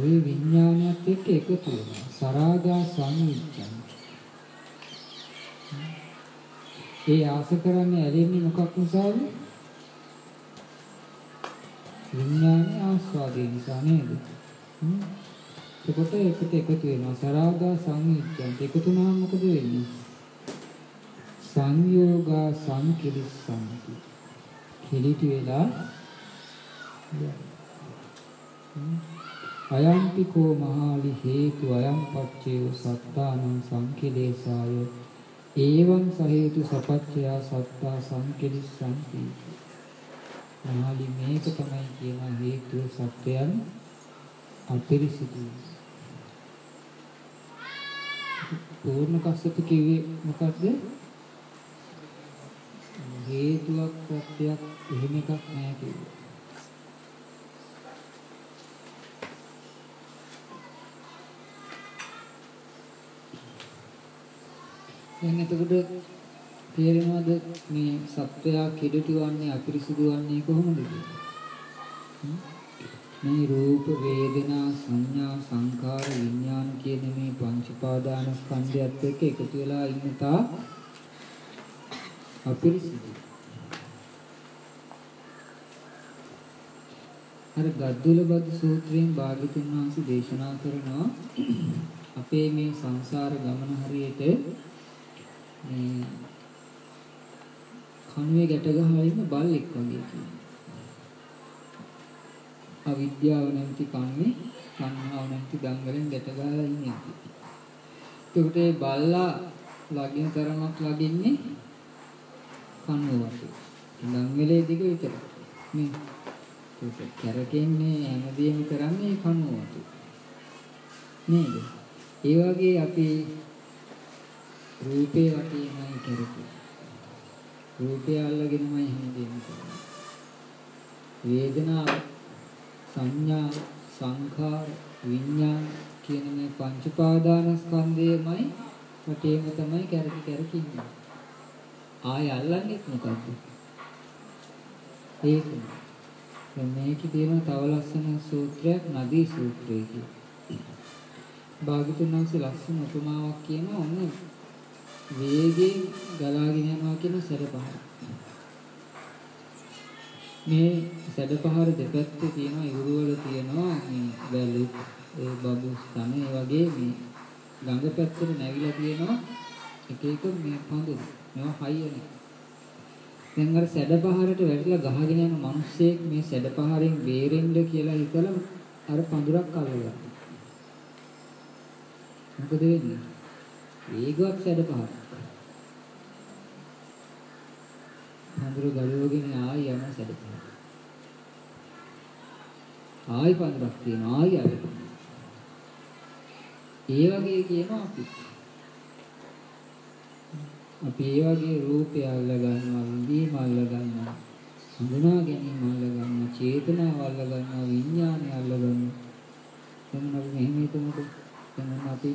ওই විඥානයත් එක්ක එකතු වෙනවා. සරාගා සංවිච්ඡන්. ඒ ආස කරන්නේ ඇලෙන්නේ මොකක් නිසාද? විඥානයේ ආස්වාදේ නිසා නේද? එතකොට ඒකට එකතු වෙනවා. සරාගා සංවිච්ඡන්. එකතු වුණාම මොකද වෙන්නේ? සංයෝගා සංකිරිස්සන්ති කිලිටි වෙලා අයම්පි කෝ මහාලි හේතු අයම් පච්චේ සත්තානං සංකිලේසාය ඒවං සහේතු සපච්චය සත්තා සංකිලිස්සන්ති මහාලි මේක තමයි කියන හේතුව සත්‍යයන් අපිරිසිදු පූර්ණ කස්සප කිව්වේ මොකද්ද හේතුවක් ප්‍රත්‍යක් එහෙම එකක් නෑ කිව්වා. දැන් එතකොට තේරෙනවද මේ සත්වයා කෙඩටි වන්නේ අපිරිසුදු වන්නේ කොහොමද මේ රූප වේදනා සංඥා සංකාර විඥාන කියන මේ පංච පාදාන ස්කන්ධයත් එක්ක එකතු වෙලා ඉන්න තා අපිරිසිදු. අර ගද්දුල බද්ද සූත්‍රයෙන් භාග්‍යතුන් වහන්සේ දේශනා කරනවා අපේ මේ සංසාර ගමන හරියට මේ කණුවේ ගැට ගහලා ඉන්න බල්ලෙක් වගේ කියනවා. අවිද්‍යාව නැමැති කණුවේ සංහාව නැමැති දංගලෙන් ගැට ගහලා ඉන්නේ. ඒකට ඒ බල්ලා ලගින තරමක් ලගින්නේ කනුව වටේ. ඉඳන් වෙලේ දිග විතරයි. නේ. ඒක කැරකෙන්නේ හැමදේම කරන්නේ කනුව වටේ. නේද? ඒ වගේ අපි රූපේ වටේමයි කරකේ. රූපය අල්ලගෙනමයි හැමදේම කරන්නේ. වේදනාව සංඥා සංඛාර විඥාන කියන මේ පංච පාදානස්කන්ධයමයි වටේම තමයි කැරකි කැරකි ඉන්නේ. ආය අල්ලන්නේ මොකද්ද? ඒක. දැන් මේකේ තියෙන තව ලස්සන සූත්‍රයක් නදී සූත්‍රය කියලා. භාගතුන් වහන්සේ ලස්සන උපමාවක් කියනවා ඔන්න වේගයෙන් ගලාගෙන යනවා කියන සැඩපහර. මේ සැඩපහර දෙපැත්තේ තියෙනවා ඉවුරු වල තියෙනවා මේ වැලි ඒ බබු ස්තන ඒ වගේ මේ ගඟ පැත්තට නැවිලා තියෙනවා එක එක මේ පඳුරු. මේවා හයියනේ. දැන් අර සැඩපහරට වැටිලා ගහගෙන යන මිනිස්සෙක් මේ සැඩපහරෙන් බේරෙන්න කියලා හිතලා අර පඳුරක් අල්ලගන්නවා. මොකද වෙන්නේ? වේගවත් සැඩපහර. පඳුර ගලවගෙන ආයි යන සැඩපහර. ආයි පඳුරක් තියෙනවා ආයි අල්ලගන්නවා. ඒ වගේ කියනවා අපි. අපි ඒ වගේ රූපය අල්ල ගන්නවා, විඳීම අල්ල ගන්නවා, හඳුනා ගැනීම අල්ල ගන්නවා, චේතනාව අල්ල ගන්නවා, විඥානය අල්ල ගන්නවා. දැන් අපි මෙහෙම හිතමුකෝ. දැන් අපි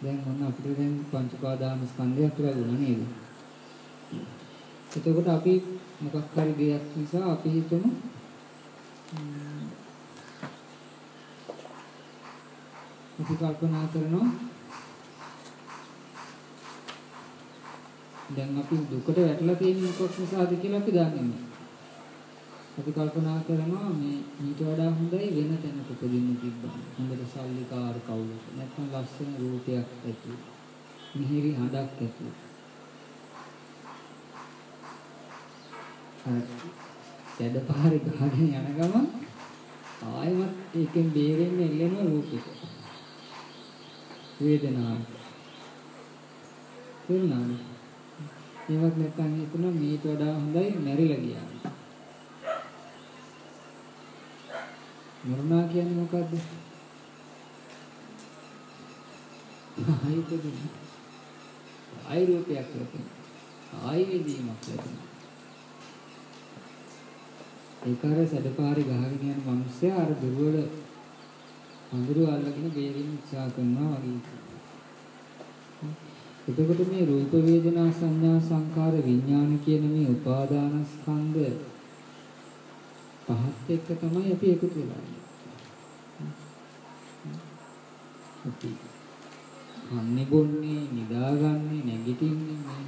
දැන් මොන අපිට දැන් පංච පාදාන ස්කන්ධයක් ලැබුණා නේද? එතකොට අපි මොකක් හරි දෙයක් නිසා අපි හිතමු අපි කල්පනා කරනවා දැන් අපි දුකට වැටලා තියෙන මොකක් නිසාද කියලා අපි දන්නේ නැහැ. අපි කල්පනා කරනවා මේ ඊට වඩා හොඳයි වෙන තැනක උපදින්න තිබ්බා. හොඳට සල්ලිකාර කවුලක. නැත්නම් ලස්සන රූපයක් ඇති. මිහිරි හඬක් ඇති. අර සැඩපාරේ ගහගෙන යන ගමන් ආයෙමත් ඒකෙන් බේරෙන්න එල්ලෙන රූපෙට. වේදනාව. තේරුණාද? ඒවත් නැත්නම් හිතනවා මේට වඩා හොඳයි මැරිලා ගියා. මරණා කියන්නේ මොකද්ද? ආයි දෙන්නේ. ආයි රූපයක් ලැබෙන. ආයි වේදීමක් ලැබෙන. ඒකාර සැඩපාරේ ගහගෙන යන මිනිස්සයා අර දුර්වල අඳුරු අල්ලගෙන බේරෙන්න උත්සාහ කරනවා වගේ. එතකොට මේ රූප වේදනා සංඥා සංකාර විඥාන කියන මේ උපාදානස්කන්ධ පහත් එක්ක තමයි අපි එකතු වෙලා ඉන්නේ. අපි අන්නේ බොන්නේ නිදාගන්නේ නැගිටින්නේ මේ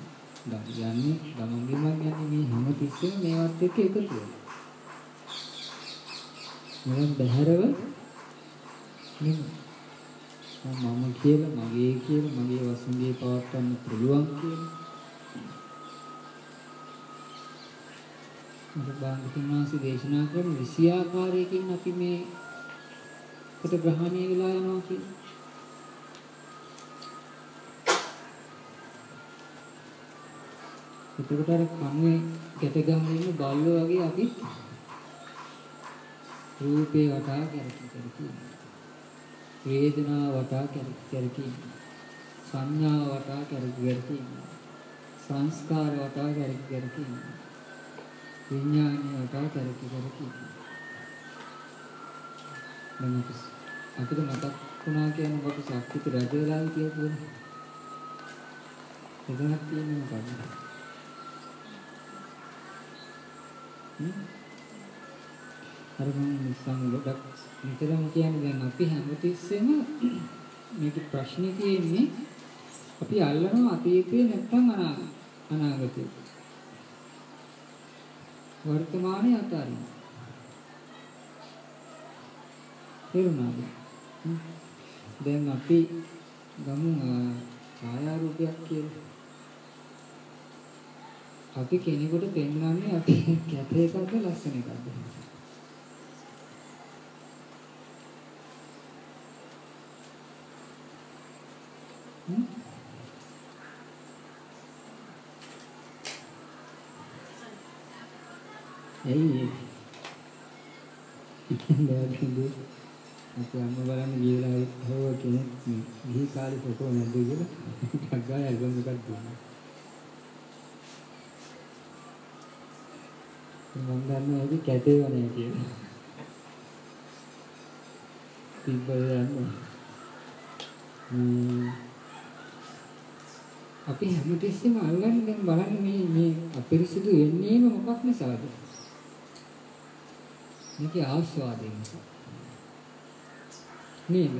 යන්නේ ගමන් ගමන් යන්නේ මේ හැම තිස්සෙම මේවත් එක්ක එකතු වෙලා. මම බහැරව මම කියලා මගේ කියලා මගේ වසඟේ පවත්වන්න පුළුවන් කියලා බුදුබාංගතුන් වහන්සේ දේශනා කරන විසි ආකාරයකින් අපි මේ කොට ග්‍රහණය වෙලා යනවා කියලා. එතකොට අර කන්නේ ගැට ගහගෙන ඉන්න බල්ලෝ වගේ අපි රූපේ වටා කරකි කරකි වේදනාව වටා කරකි කරකි සංඥා වටා කරකි කරකි සංස්කාර වටා කරකි කරකි විඥානය වටා කරකි කරකි මම අපිට මතක් වුණා කියන කොට ශක්තිත රජ වෙලා කියපුවනේ එතනක් තියෙන්නේ මොකක්ද අර මම සංගඩක් නිතරම කියන්නේ දැන් අපි හැමතිස්සෙම මේක ප්‍රශ්නේ තියෙන්නේ අපි අල්ලනවා අතීතේ නැත්නම් අනාගතේ වර්තමානයේ අතාරින්න තේරුණාද? දැන් අපි ගමු ඡායාරූපයක් කියලා. අපි කෙනෙකුට පෙන්වන්නේ අපි කැත එකක්ද ලස්සන එකක්ද? ඇයි ඒ? අපි අම්ම බලන්න ගිහලා හොව කෙනෙක් ගිහි කාලේ ෆොටෝ නැද්ද කියලා ටක් ගාලා ඇල්බම් එකක් දුන්නා. මම දන්නවා ඒක කැටේව නෑ කියලා. තිබ්බද දන්නේ. අපි හැමතිස්සෙම අල්ලන්නේ දැන් බලන්න මේ මේ අපිරිසිදු වෙන්නේම මොකක් නිසාද? මේකේ ආස්වාදයෙන් නිසා. නේද?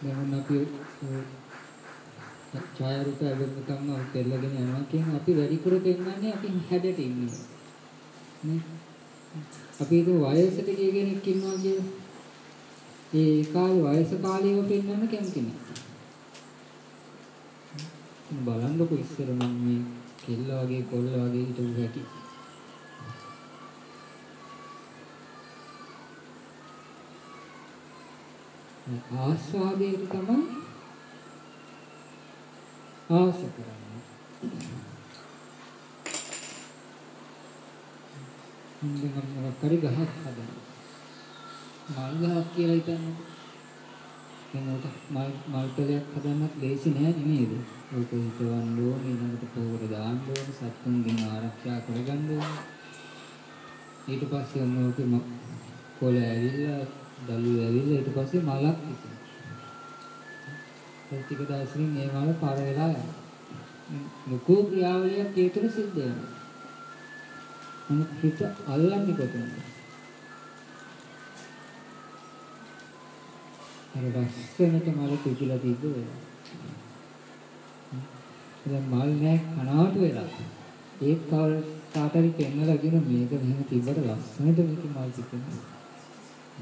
දැන් අපි ඡායාරූප අලුත්කම්ම පෙරලගෙන යනවා කියන අපි වැඩිපුර පෙන්වන්නේ අපි හැඩට ඉන්නේ. නේ? අපි ඒක වයසට ගිය කෙනෙක් ඉන්නවා කියලා. ඒ කාලේ වයස කාලේව පෙන්වන්න කැමති නෑ. බලන්නකො ඉස්සර මම මේ කෙල්ල වගේ කොල්ල වගේ හිටපු හැටි. ආස්වාදයට තමයි ආස කරන්නේ. ඉන්දගම් මොකක් හරි ගහක් හදන්න. මල් ගහක් කියලා හිතන්නේ. එනකොට මල් මල් පෙලයක් හදන්නත් ලේසි නෑ නේද? ඒක හිතවන්න ඕනේ ඊළඟට පොවර දාන්න ඕනේ සත්තුන්ගෙන් ආරක්ෂා කරගන්න ඕනේ. ඊට පස්සේ ඔන්න ඕකේ කොළ ඇවිල්ලා දළු ඇවිල්ලා ඊට පස්සේ මලක් ඉතින්. ඒ ටික දවසකින් මේ මල පර වෙලා යනවා. ලොකු ක්‍රියාවලියක් ඒ තුළ සිද්ධ වෙනවා. නමුත් හිත අල්ලන්නේ කොතනද? අර රස්සනට මල පිපිලා තිබ්බ වෙලාව. දැන් මල් නෑ කනාටු වෙලා. ඒත් කවල් තාතරි පෙන්නලා කියන මේක මෙහෙම තිබ්බට ලස්සනට මේක මල් පිපෙනවා.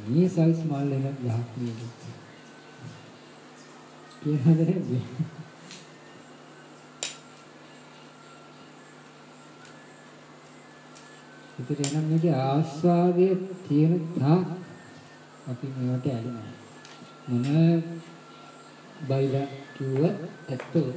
මේ සයිස් මල් එක ගහක් නේද? කියනද නේද? ඒකට එනම් මේකේ ආස්වාදයේ තියෙන තා අපි මේවට ඇලෙනවා. මොන බයිලා කිව්වත් ඇත්තෝ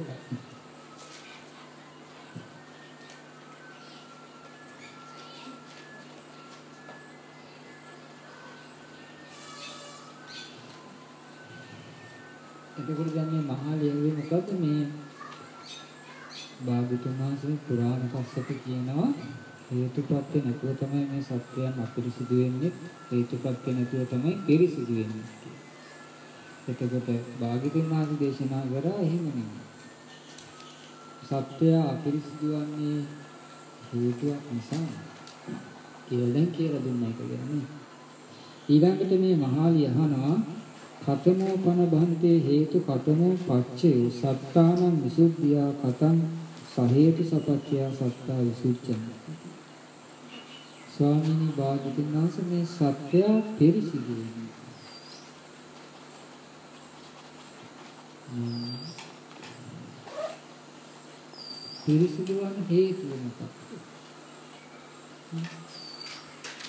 එතකොට දැන් මේ මහා ලියුවේ මොකද්ද මේ? භාගතුන් වහන්සේ පුරාණ කස්සප කියනවා හේතුපත්‍ය නැතුව තමයි මේ සත්‍යයන් අපිරිසිදු වෙන්නේ. හේතුපත්‍ය නැතුව තමයි පිරිසිදු වෙන්නේ. එතකොට භාගතුන් වහන්සේ දේශනා කරා එහෙම නෙමෙයි. සත්‍ය අපිරිසිදු වන්නේ හේතුවක් නිසා කියලා දැන් කියලා දුන්න එක ගැන ඊළඟට මේ මහාලිය අහනවා කතමෝ පන බන්තේ හේතු කතමෝ පච්චේ සත්තානං විසුද්ධියා කතං සහේතු සපච්චය සත්තා විසුච්ඡන ස්වාමීනි භාග්‍යතුන් වහන්සේ මේ සත්‍ය පිරිසිදු පිරිසිදු වන හේතුව මොකක්ද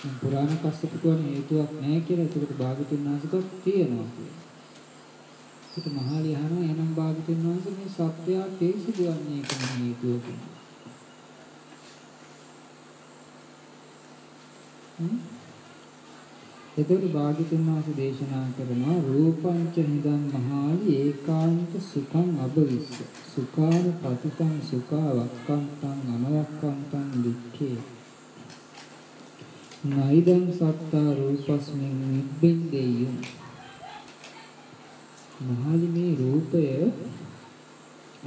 පුරාණ කස්සප කියන හේතුවක් නැහැ කියලා ඒකට භාගතුන් වහන්සේට තියෙනවා කියලා. ඒක මහාලිය අහනවා එහෙනම් භාගතුන් වහන්සේ මේ සත්‍යය පිරිසිදුවන්නේ කොහොම හේතුව කියලා. එතකොට භාග්‍යතුන් වහන්සේ දේශනා කරනවා රූපංච නිදං මහාලි ඒකාන්ත සුඛං අබවිස්ස සුඛාන පතිතං සුඛාවක්ඛන්තං අනවක්ඛන්තං දුක්ඛේ නයිදං සත්තා රූපස්මින් නිබ්බින්දෙය්‍ය මහලි මේ රූපය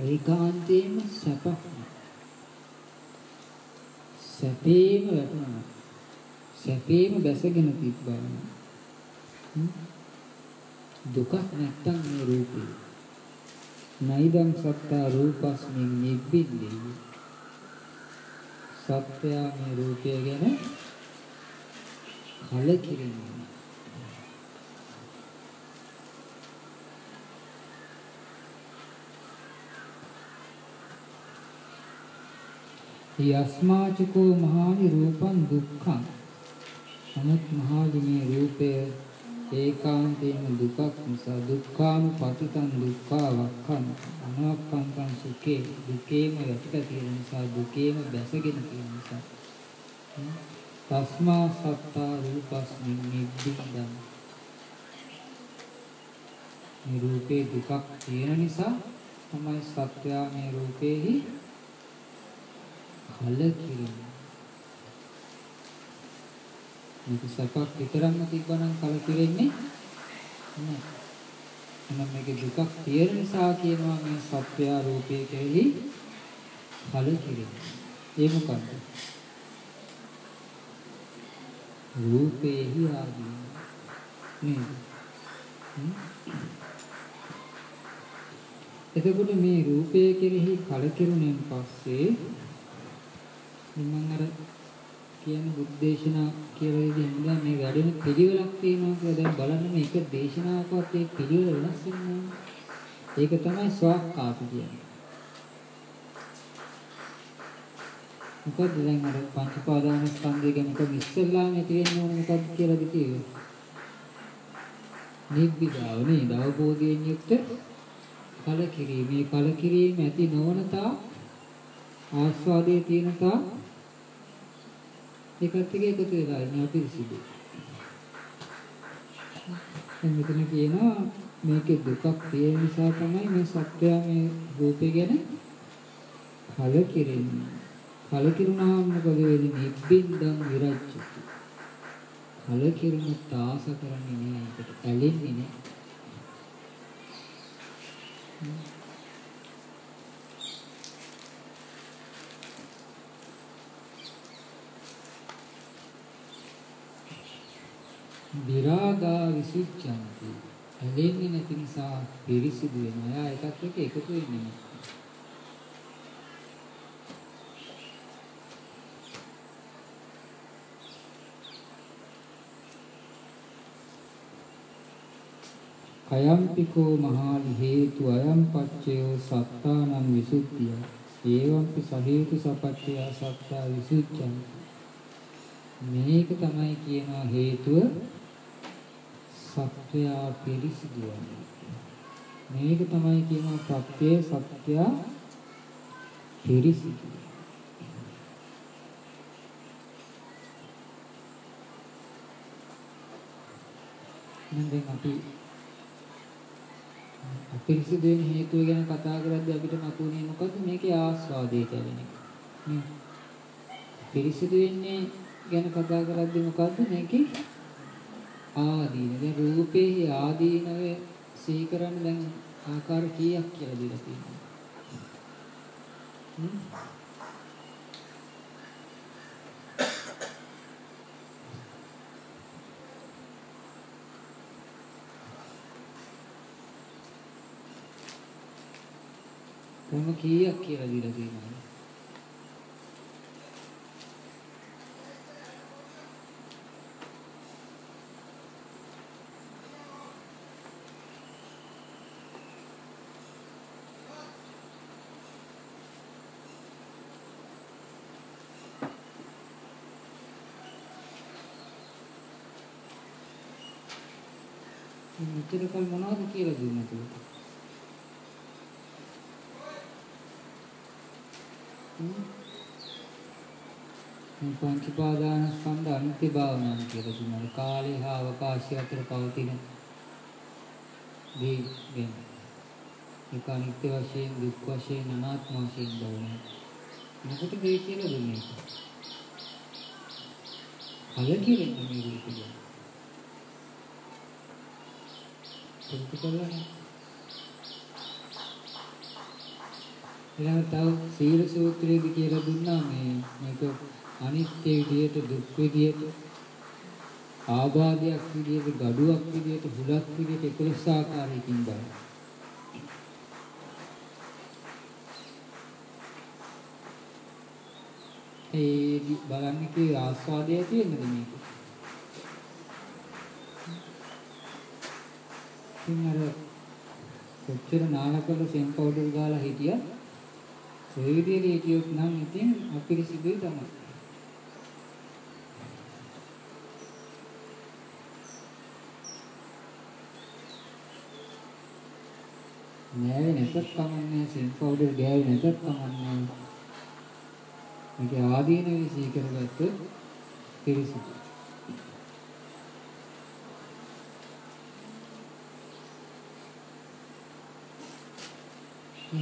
ඒකාන්තයෙන්ම සැප. සැපේම වැටුණා සැපේම බැසගෙන තිබ්බා දුකක් නැත්තම් මේ රූපේ. නයිදං සත්තා රූපස්මින් නිබ්බින්දෙය්‍ය සත්‍යය මේ රූපය ගැන කලකිරෙන්නේ යස්මාචකෝ මහානි රූපං දුක්ඛං නමුත් මහානි මේ රූපය ඒකාන්තයෙන්ම දුකක් නිසා දුක්ඛානු පතිතං දුක්ඛා වක්ඛං අනවක්ඛං සුඛේ දුකේම වැටක තියෙන නිසා දුකේම බැසගෙන තියෙන නිසා තස්මා සත්තා රූපස්මින් නිබ්බින්දං මේ රූපේ දුකක් තියෙන නිසා තමයි සත්‍යය මේ රූපේහි කලකිරීම මේක සපක් විතරක්ම තිබ්බනම් කලකිරෙන්නේ නැහැ. එහෙනම් මේකේ දුකක් තියෙන නිසා කියනවා මේ සත්‍ය රූපයේ කෙරෙහි කලකිරීම. ඒ මොකද්ද? රූපේහි ආදී නේද? එතකොට මේ රූපය කෙරෙහි කලකිරුණෙන් පස්සේ මම අර කියන බුද්ධ දේශනා කියලා ඉඳන් මේ වැඩෙන පිළිවෙලක් තියෙනවා කියලා දැන් බලන්න මේක දේශනාවකවත් ඒ පිළිවෙල වෙනස් වෙනවා. ඒක තමයි ස්වාක්කාත කියන්නේ. මොකද දැන් අර පංච පාදාන ස්කන්ධය ගැන කොහොම ඉස්සෙල්ලාම තියෙන්න ඕන මොකක්ද කියලා කිව්වේ. නිබ්බිදාව නේද අවබෝධයෙන් යුක්ත කලකිරීම. මේ කලකිරීම ඇති නොවන තා ආස්වාදයේ තියෙන තා ඒකත් එක්ක එකතු වෙලා ඉන්නේ අපිරිසිදු. දැන් මෙතන කියනවා මේකේ දුකක් තියෙන නිසා තමයි මේ සත්‍යය මේ රූපේ ගැන කලකිරෙන්නේ. කලකිරුණාම මොකද වෙන්නේ? නිබ්බින්දං විරජ්ජති. කලකිරුණු තාස කරන්නේ නෑ ඒකට. ඇලෙන්නේ නෑ. විරාගා විසිච්ඡන්ති. ඇලෙන්නේ නැති නිසා පිරිසිදු වෙනවා. එයා එකත් එක්ක එකතු වෙන්නේ නැහැ. අයම්පිකෝ මහාලි හේතු අයම් පච්චයෝ සත්තානං විසුද්ධිය. ඒවම්පි සහේතු සපච්චය සත්තා විසුද්ධියන්ති. මේක තමයි කියනවා හේතුව සත්‍යයා පිරිසිදු මේක තමයි කියනවා සත්‍යයේ සත්‍යයා පිරිසිදු දැන් අපි අපිරිසිදු වෙන හේතුව ගැන කතා කරද්දී අපිට මතුවන්නේ මොකද්ද මේකේ ආස්වාදයේ කැවෙන එක. පිරිසිදු වෙන්නේ ගැන කතා කරද්දී මොකද්ද මේකේ ආදීන. දැන් රූපේ ආදීනව සිහි කරන්න දැන් ආකාර කීයක් කියලා දීලා තියෙනවා. කොහොම කීයක් කියලා දීලා තියෙනවා. මෙතන කල් මොනවද කියලා දුන්නද? මේ පංච පාදාන ස්කන්ධ අනිත්‍ය භාවනාව කියලා දුන්නා. කාලේ හා අවකාශය අතර පවතින දී වෙන. ඒක අනිත්‍ය වශයෙන් දුක් වශයෙන් අනාත්ම වශයෙන් බලනවා. මොකටද මේ කියලා දුන්නේ? කලකිරෙන්නේ මේ රූපය. පුරුදු කරලා ඊළඟ තව සීල සූත්‍රයේදී කියලා දුන්නා මේ මේක අනිත්‍ය විදියට දුක් විදියට ආබාධයක් විදියට gaduwak විදියට හුලක් විදියට 11 ආකාරයකින් බලන්න. ඒ බලන්නේ කී ආස්වාදයේ තියෙනද මේක? ඉතින් අර කොච්චර නාලකල සෙන් පවුඩර් ගාලා හිටියත් ඒ විදිහට හිටියොත් නම් ඉතින් අපිරිසිදුයි තමයි. නෑවේ නැතත් කමන්නේ සෙන් පවුඩර් ගෑවේ නැතත් කමන්නේ මේක ආදීන විසී කරගත්තොත් පිරිසිදු.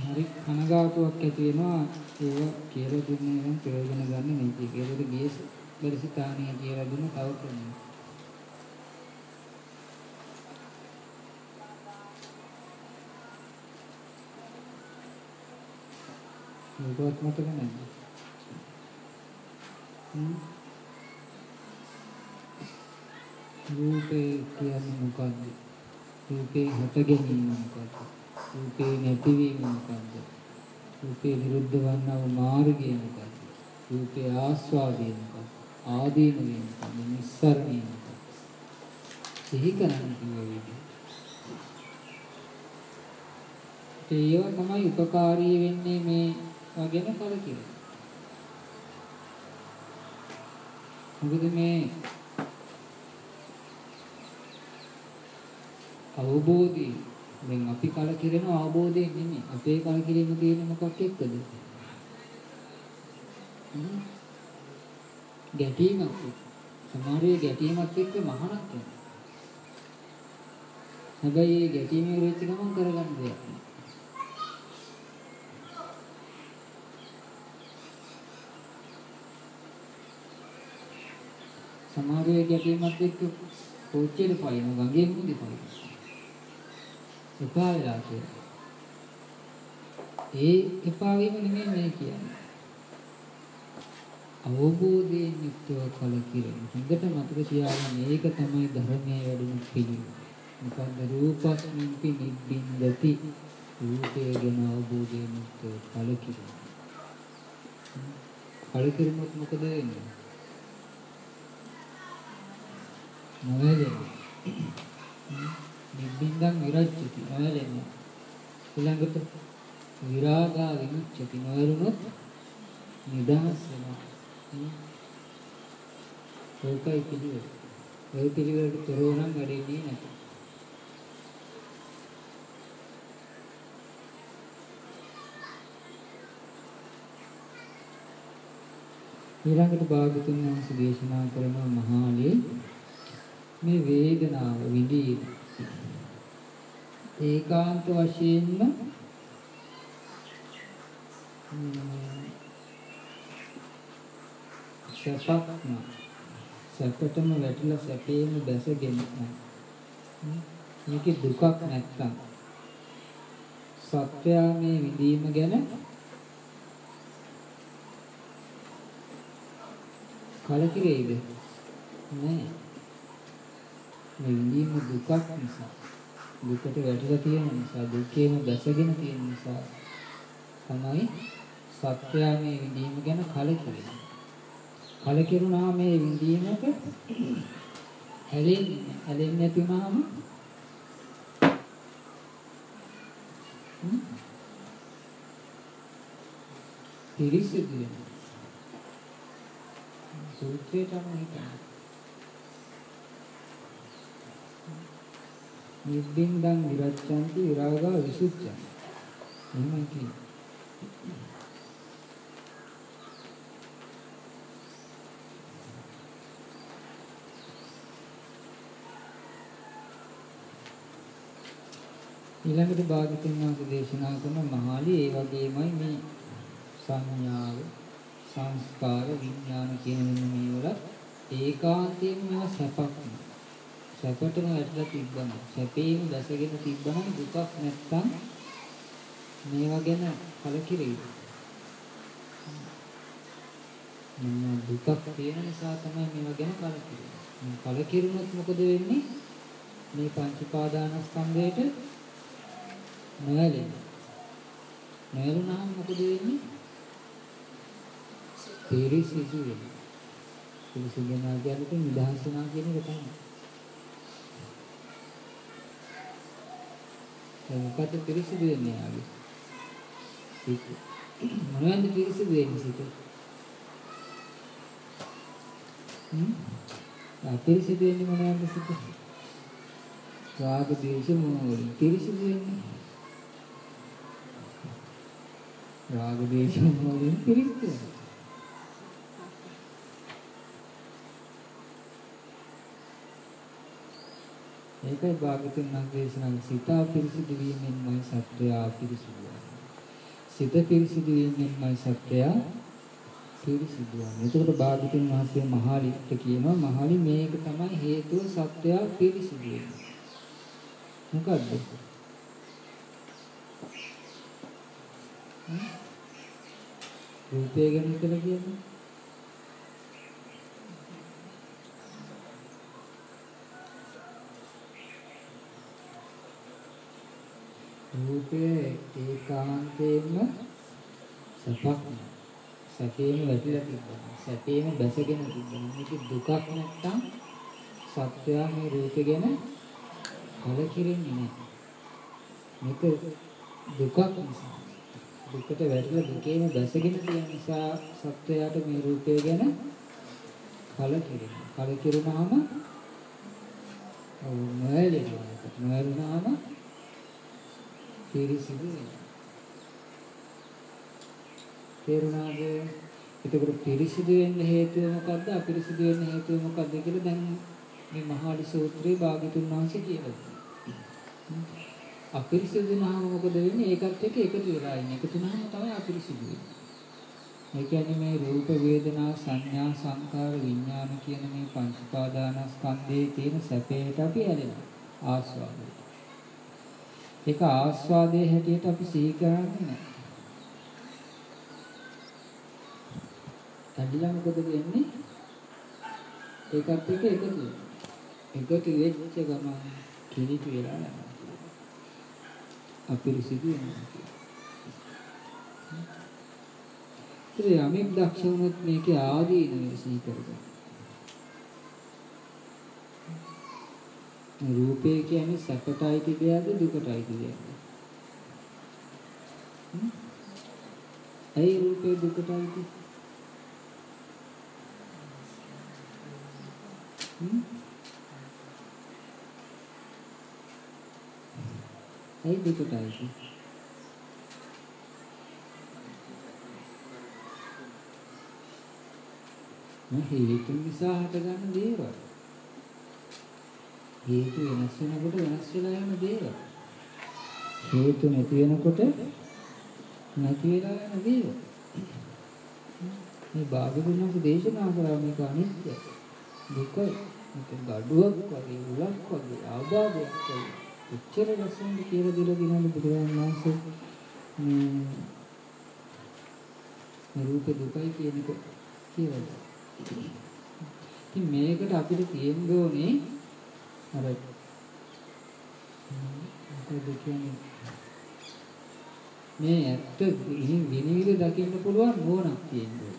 හරි කනගාටුවක් ඇති වෙනවා ඒක කියලා දුන්නේ නම් ප්‍රයෝජන ගන්න නැති. ඒකට ගියේ බරිසිතානිය කියලා දුන්න තව කෙනෙක්. මේකවත් මතක නැද්ද? හ්ම් රූපේ කියන්නේ මොකද්ද? රූපේ හට ගැනීම මොකද්ද? රූපේ නැතිවීම මොකද්ද? රූපේ විරුද්ධ වන්නා වූ මාර්ගය මොකද්ද? රූපේ ආස්වාදය මොකද්ද? ආදීනවය මොකද්ද? නිස්සරණය මොකද්ද? සිහි කරන්න කිව්ව විදිහ. ඒව තමයි උපකාරී වෙන්නේ මේ වගේම කලකිරීම. මොකද මේ අවබෝධය දැන් අපි කලකිරෙන අවබෝධයෙන් නෙමෙයි. අපේ කලකිරීම තියෙන්නේ මොකක් එක්කද? ගැටීමක් සමහරේ ගැටීමක් එක්ක මහානක් වෙනවා. හැබැයි මේ ගැටීමේ වෙච්ච ගමන් කරගන්න දෙයක් නෑ. සමහරේ ගැටීමක් එක්ක කෝච්චියට පයින්න ගඟේ මුදි පයින්න එපා වෙලා කියලා. ඒ එපා වීම නෙමෙයි මේ කියන්නේ. අවබෝධයෙන් යුක්තව කලකිරීම. හොඳට මතක තියාගන්න මේක තමයි ධර්මයේ වැඩිම පිළිවෙල. මොකද රූපස්මින්පි නිබ්බින්දති රූපය ගැන අවබෝධයෙන් යුක්තව කලකිරීම. කලකිරීමත් මොකද වෙන්නේ? නොවැදෙන්නේ. නිබ්බින්දං විරච්චති නොයලෙන්න ඊළඟට විරාගා විමුච්ඡති නොයරුනොත් නිදහස් වෙනවා. ඒකයි පිළිවෙල. ඒ පිළිවෙලට තොරව නම් වැඩෙන්නේ නැත. ඊළඟට භාගතුන් වහන්සේ දේශනා කරන මහාලේ මේ වේදනාව විඳීම. ඒකාන්ත වශයෙන්ම සැපක්ම සැපටම වැටිලා සැපේම දැසගෙන මේකේ දුකක් නැත්තම්. සත්‍යයා මේ විඳීම ගැන කලකිරෙයිද? නෑ. මේ විඳීම දුකක් නිසා දුකට වැටිලා තියෙන නිසා දුකේම දැසගෙන තියෙන නිසා තමයි සත්‍යය මේ විඳීම ගැන කලකිරෙන්නේ. කලකිරුණා මේ විඳීමක හැලෙන්නේ හැලෙන්නේ නැති වුණාම පිරිසිදු වෙනවා. සූත්‍රයට අනුව හිතන්න. නිබ්බින්දං විරච්ඡanti විරාගා විසුච්ඡං එහෙමයි කියන්නේ. ඊළඟට භාගතුන් වහන්සේ දේශනා කරන මහාලි ඒ වගේමයි මේ සංඥාව සංස්කාර විඥාන කියන මෙන්න මේවල ඒකාන්තයෙන්ම සැපක් නෙවෙයි සැපටම වැටලා තිබ්බම සැපේම දැසගෙන තිබ්බම දුකක් නැත්තම් මේවා ගැන කලකිරෙයි. මම දුකක් තියෙන නිසා තමයි මේවා ගැන කලකිරෙන්නේ. කලකිරුණොත් මොකද වෙන්නේ? මේ පංච පාදානස්කන්ධයට නොයැලෙන්නේ. නොයැලුනහම මොකද වෙන්නේ? පිරිසිදු වෙනවා. පිරිසිදු වෙනවා කියන්නේ නිදහස් වෙනවා කියන එක තමයි. මොකද්ද පිරිසිදු වෙන්නේ ආගේ? සිත. මොනවද පිරිසිදු වෙන්නේ සිත? හ්ම්? අපිරිසිදු වෙන්නේ මොනවද සිත? රාග දේශ මොහ වලින් පිරිසිදු වෙන්නේ. රාග දේශ මොහ වලින් පිරිසිදු වෙන්නේ. ඒකයි භාගතුන් වහන්සේ දේශනා සිතා පිරිසිදු වීමෙන්මයි සත්‍යය පිරිසිදු වන්නේ. සිත පිරිසිදු වීමෙන්මයි සත්‍යය පිරිසිදු වන්නේ. එතකොට භාගතුන් වහන්සේ මහාලිට කියනවා මහාලි මේක තමයි හේතුව සත්‍යය පිරිසිදු වෙන්නේ. මොකද්ද? රූපය ගැන කියලා කියන්නේ රූපය ඒකාන්තයෙන්ම සපක් සැපේම වැටිලා තිබෙනවා. සැපේම බැසගෙන තිබෙනවා. මේක දුකක් නැත්තම් සත්‍යය මේ රූපය ගැන කලකිරෙන්නේ නැහැ. මේක දුකක් නිසා. දුකට වැටලා දුකේම බැසගෙන තියෙන නිසා සත්‍යයට මේ රූපය ගැන කලකිරෙනවා. කලකිරුණාම ඔව් නොයලෙනවා. නොයලුණාම පිරිසිදු වෙනවා. තේරුණාද? එතකොට පිරිසිදු වෙන්න හේතුව මොකද්ද? අපිරිසිදු වෙන්න හේතුව මොකද්ද කියලා දැන් මේ මහාලි සූත්‍රයේ භාග්‍යතුන් වහන්සේ කියලා තියෙනවා. අපිරිසිදු වුණාම මොකද වෙන්නේ? ඒකත් එක්ක එකතු වෙලා ඉන්නේ. එකතු වුණාම තමයි අපිරිසිදු වෙන්නේ. ඒ කියන්නේ මේ රූප වේදනා සංඥා සංකාර විඥාන කියන මේ පංච පාදානස්කන්ධයේ තියෙන සැපේට අපි ඇලෙනවා. ආස්වාදයට. ඒක ආස්වාදයේ හැටියට අපි සිහි කරන්නේ නැහැ. ඇදිලා මොකද වෙන්නේ? ඒකත් එක්ක එකතු එකතු වෙච්ච ගමන් කිලිටි වෙලා යනවා. අපිරිසිදු වෙනවා. ඒ යමෙක් දක්ෂ වුණොත් මේකේ ආදීනව සිහි කරගන්න. රූපය කියන්නේ සැපටයි දෙයක්ද දුකටයි දෙයක්ද? ඇයි රූපේ දුකටයි ඇයි දුකටයි මේ හේතු නිසා හටගන්න දේවල්. හේතු වෙනස් වෙනකොට වෙනස් වෙලා යන දේවල්. හේතු නැති වෙනකොට නැති වෙලා යන දේවල්. මේ භාගතුන්වන්ස දේශනා කරා මේක අනිත්‍යයි. දුක මේක gaduwak වගේ උලක් වගේ ආබාධයක් වගේ. එච්චර ලස්සනට කියලා දීලා දිනන බුදුරජාණන් වහන්සේ මේ රූප දුකයි කියන එක කියලා. ඉතින් මේකට අපිට තියෙන්න ඕනේ අර මොකද කියන්නේ මේ ඇත්ත විනිවිද දකින්න පුළුවන් නුවණක් තියෙනවා.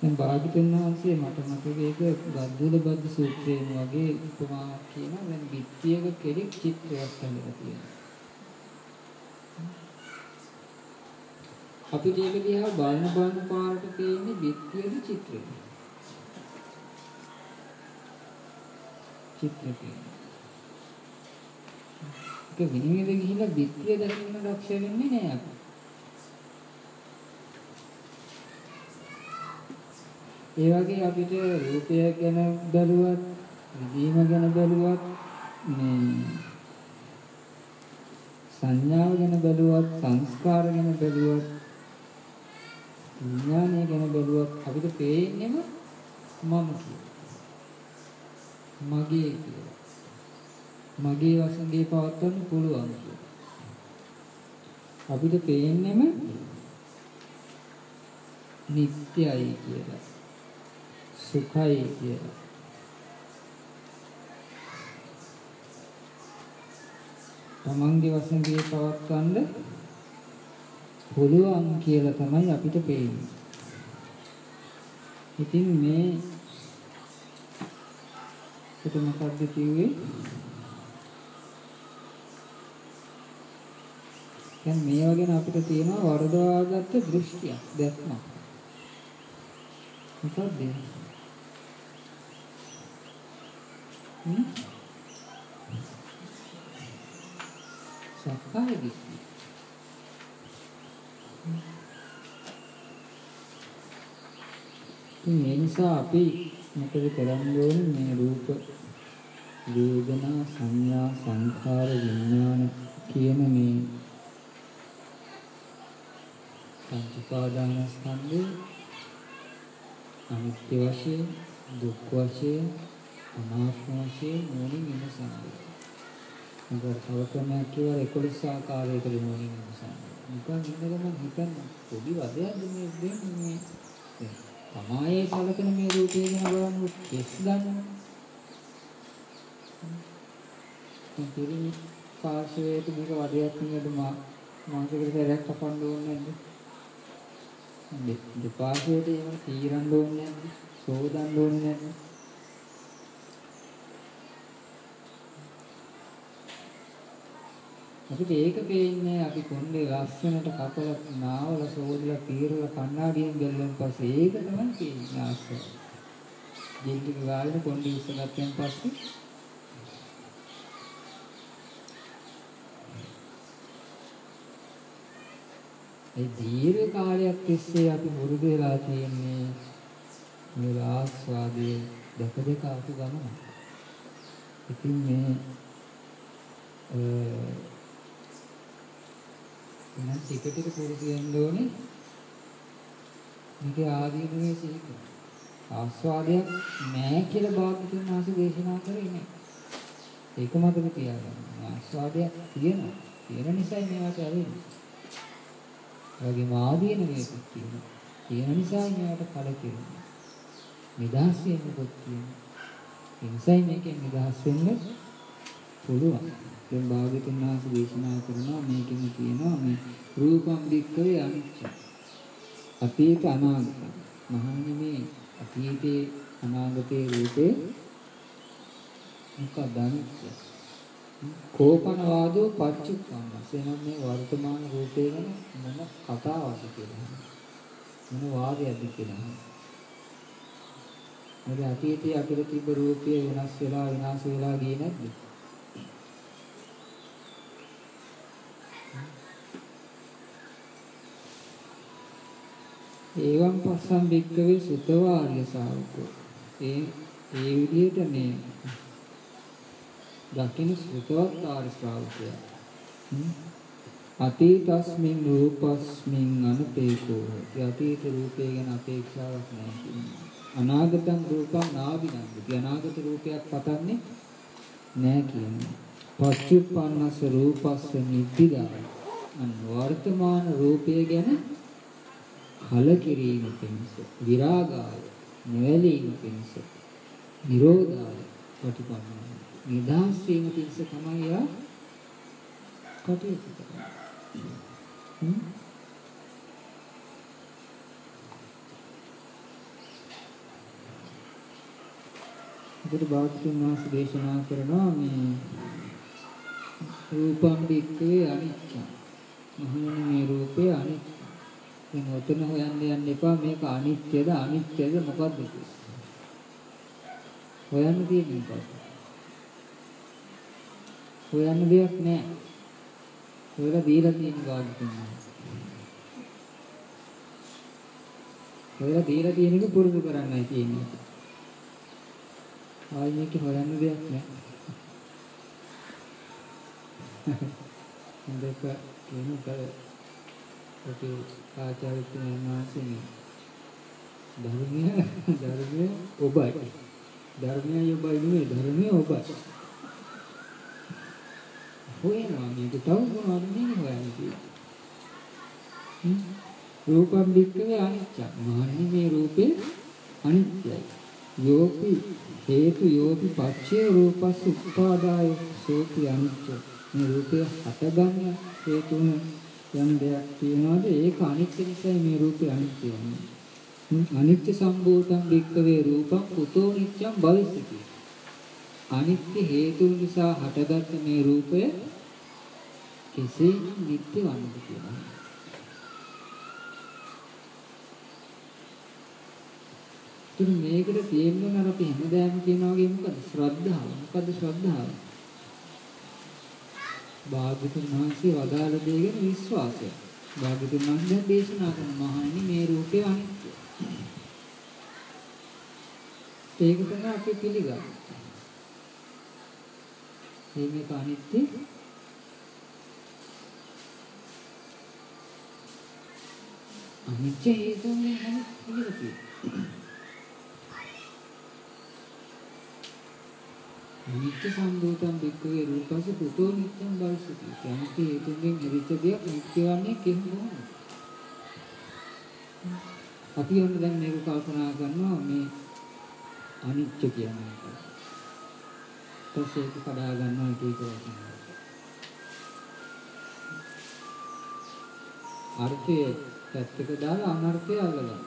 දැන් භාගතුන් වහන්සේ මට මතකයක ගද්දුල බද්ද සූත්‍රයෙන් වගේ උපමාවක් කියනවා. දැන් පිටියක කෙරෙක් චිත්‍රයක් හදලා තියෙනවා. අපිට ඒක දිහා බලන බලන පාරට තියෙන්නේ පිටියක චිත්‍රයක්. චිත්‍ර තියෙනවා. ඒක විනිවිද ගිහිල්ලා විත්‍ය දකින්න දක්ෂ වෙන්නේ නෑ අපි. ඒ වගේ අපිට රූපය ගැන බැලුවත්, විදීම ගැන බැලුවත්, මේ සංඥාව ගැන බැලුවත්, සංස්කාර ගැන බැලුවත්, විඥානය ගැන බැලුවත් අපිට පේන්නේම මම කියලා. මගේ කියලා. මගේ වශයෙන් පවත්වන්න පුළුවන් කියලා. අපිට පේන්නෙම නිත්‍යයි කියලා. සුඛයි කියලා. තමන්ගේ වශයෙන් පවත්වන්න පුළුවන් කියලා තමයි අපිට පේන්නේ. ඉතින් මේ ඒක මොකද්ද කිව්වේ? දැන් මේවා ගැන අපිට තියෙනවා වරදවාගත්ත දෘෂ්ටියක් දැක්මක්. මොකද්ද? හ්ම්? සක්කාය දිට්ඨිය. ඒ නිසා අපි මොකද කරන්න ඕනේ මේ රූප වේදනා සංඥා සංඛාර විඥාන කියන මේ පංච උපාදානස්කන්ධේ අනිත්‍ය වශයෙන් දුක් වශයෙන් අනාත්ම වශයෙන් මොනින් ඉමසන්නේ. මොකද තවකමක් කියලා 11 ආකාරයකට මොනින් ඉමසන්නේ. නිකන් ඉන්න ගමන් හිතන්න පොඩි වදයක්ද මේ දෙන්නේ මේ තමායේ සලකන මේ රූපය ගැන බලන්න කෙස් ගන්න. පිරිමි පාර්ශවයට මේක වදයක් නේද මා මාසෙකට සැරයක් කපන්න ඕනේ නැද්ද? දෙපාර්ශවයට එහෙම තීරන්න ඕනේ නැද්ද? සෝදන්න ඕනේ නැද්ද? අපිට ඒක පේන්නේ අපි කොණ්ඩේ ලස්සනට කපලා නාවල සෝදලා පීරලා කණ්ණාඩියෙන් බැලුවන් පස්සේ ඒක තමයි පේන්නේ ආස්සය. ජීවිතේ ගාලේ කොණ්ඩේ ඉස්සගත්තන් පස්සේ ඒ දීර්ඝ කාලයක් තිස්සේ අපි මුරුදු වෙලා තියෙන්නේ මේ ආස්වාදයේ දෙක දෙක අතු ගමන. ඉතින් මේ එහෙනම් ටික ටික පුරුදු වෙන්න ඕනේ. මේක ආදීනවේ සිහික. ආස්වාදයක් නැහැ කියලා භාග්‍යතුන් වහන්සේ දේශනා කරේ නෑ. ඒක මතක තියාගන්න. ආස්වාදයක් තියෙනවා. තියෙන නිසායි මේවට ඇවෙන්නේ. වගේම ආදීනවේ තියෙනවා. තියෙන නිසායි මේවට කලකිරෙන්නේ. නිදහස් වෙන්නකොත් තියෙනවා. ඒ නිසායි මේකෙන් නිදහස් වෙන්න පුළුවන්. දැන් භාග්‍යතුන් වහන්සේ දේශනා කරනවා මේකෙම කියනවා මේ රූපම් දික්කවේ අනිච්ච. අතීත අනාගත. මහන්නේ මේ අතීතේ අනාගතේ රූපේ මොකක්ද අනිච්ච? කෝපන වාදෝ පච්චුප්පන්න. එනම් මේ වර්තමාන රූපේ ගැන මොන කතාවක්ද කියලා. මොන වාදයක්ද කියලා. මොකද අතීතයේ අපිට තිබ්බ රූපය වෙනස් වෙලා විනාශ වෙලා ගියේ නැද්ද? ඒවම් පස්සම් බික්කවේ සුතවාර්ය ශාවකෝ. ඒ ඒ විදිහට මේ දකින්න සුතවත් ආර්ය ශ්‍රාවකයා. අතීතස්මින් රූපස්මින් අනපේකෝ. අතීත රූපය ගැන අපේක්ෂාවක් නැහැ. අනාගතං රූපං නාබිනන්දති. අනාගත රූපයක් පතන්නේ නැහැ කියන්නේ. පච්චුප්පන්නස රූපස්ස නිබ්බිදා. අන් වර්තමාන රූපය ගැන කලකිරීම පිණිස විරාගාය නොවැළීම පිණිස නිරෝධාය ප්‍රතිපන්නයි. නිදහස් වීම පිණිස තමයි යා කටයුතු කරන්නේ. ඒකට බෞද්ධ මාස දේශනා කරනවා මේ රූපම් දික්කේ අනිච්ච මහණෙනි මේ රූපේ අනිච්ච දැන් ඔතන හොයන්න යන්න එපා මේක අනිත්‍යද අනිත්‍යද මොකද්ද හොයන්න තියෙන්නේ මොකක්ද? හොයන්න දෙයක් නැහැ. හොයලා දීලා තියෙන ගාඩ් හොයලා දීලා තියෙන එක පුරුදු කරන්නයි තියෙන්නේ. ආයි මේක හොයන්න දෙයක් නැහැ. හොඳට කියනකොට අපේ ආචාර්යතුමන් වහන්සේ ධර්මය ධර්මය ඔබයි. ධර්මය ඔබයි නෙවෙයි ධර්මය ඔබයි. හොයනවා මේක. තව මොනවද මේ හොයන්නේ රූපම් වික්කවේ අනිත්‍ය මහන්නේ මේ රූපේ අනිත්‍යයි යෝපි හේතු යෝපි පච්චේ රූපස් උපාදාය සෝපි අනිත්‍ය මේ රූපය හටගන්න හේතුන යම් දෙයක් තියනවාද? ඒක අනිත්‍ය නිසා මේ රූපේ අනිත්‍ය වෙනවා අනිත්‍ය සම්භූතං වික්කවේ රූපං කුතෝ නිච්ඡං භවිස්සති අනිත්‍ය හේතු නිසා හටගත් මේ රූපය කෙසේ නිට්ටය වන්නද කියලා. තුන් මේකට තියෙන්න අර අපි හැමදාම කියනවා වගේ මොකද? ශ්‍රද්ධාව. මොකද ශ්‍රද්ධාව? භාග්‍යතුන් වහන්සේ වදාළ දේ ගැන විශ්වාසය. භාග්‍යතුන් වහන්සේ දේශනා කරන මහණනි මේ රූපය අනිත්‍ය. ඒක තමයි අපි පිළිගන්නේ. මේ මේක අනිත්‍ය අනිත්‍ය හේතුන්ගෙන් අනිත්‍ය කියලා කියනවා. අනිත්‍ය සම්භූතම් බික්කවේ රූපස පුතෝ නිත්‍යම් බල්සති. අනිත්‍ය හේතුන්ගෙන් හරිච්ච දෙයක් නිත්‍ය වන්නේ කෙහෙම අපි ඔන්න දැන් මේක කල්පනා කරනවා මේ අනිත්‍ය කියන එක. ඊපස්සේ ඒක කඩා ගන්නවා එක එක වචන. අර්ථය පැත්තක දාලා අනර්ථය අල්ලගන්න.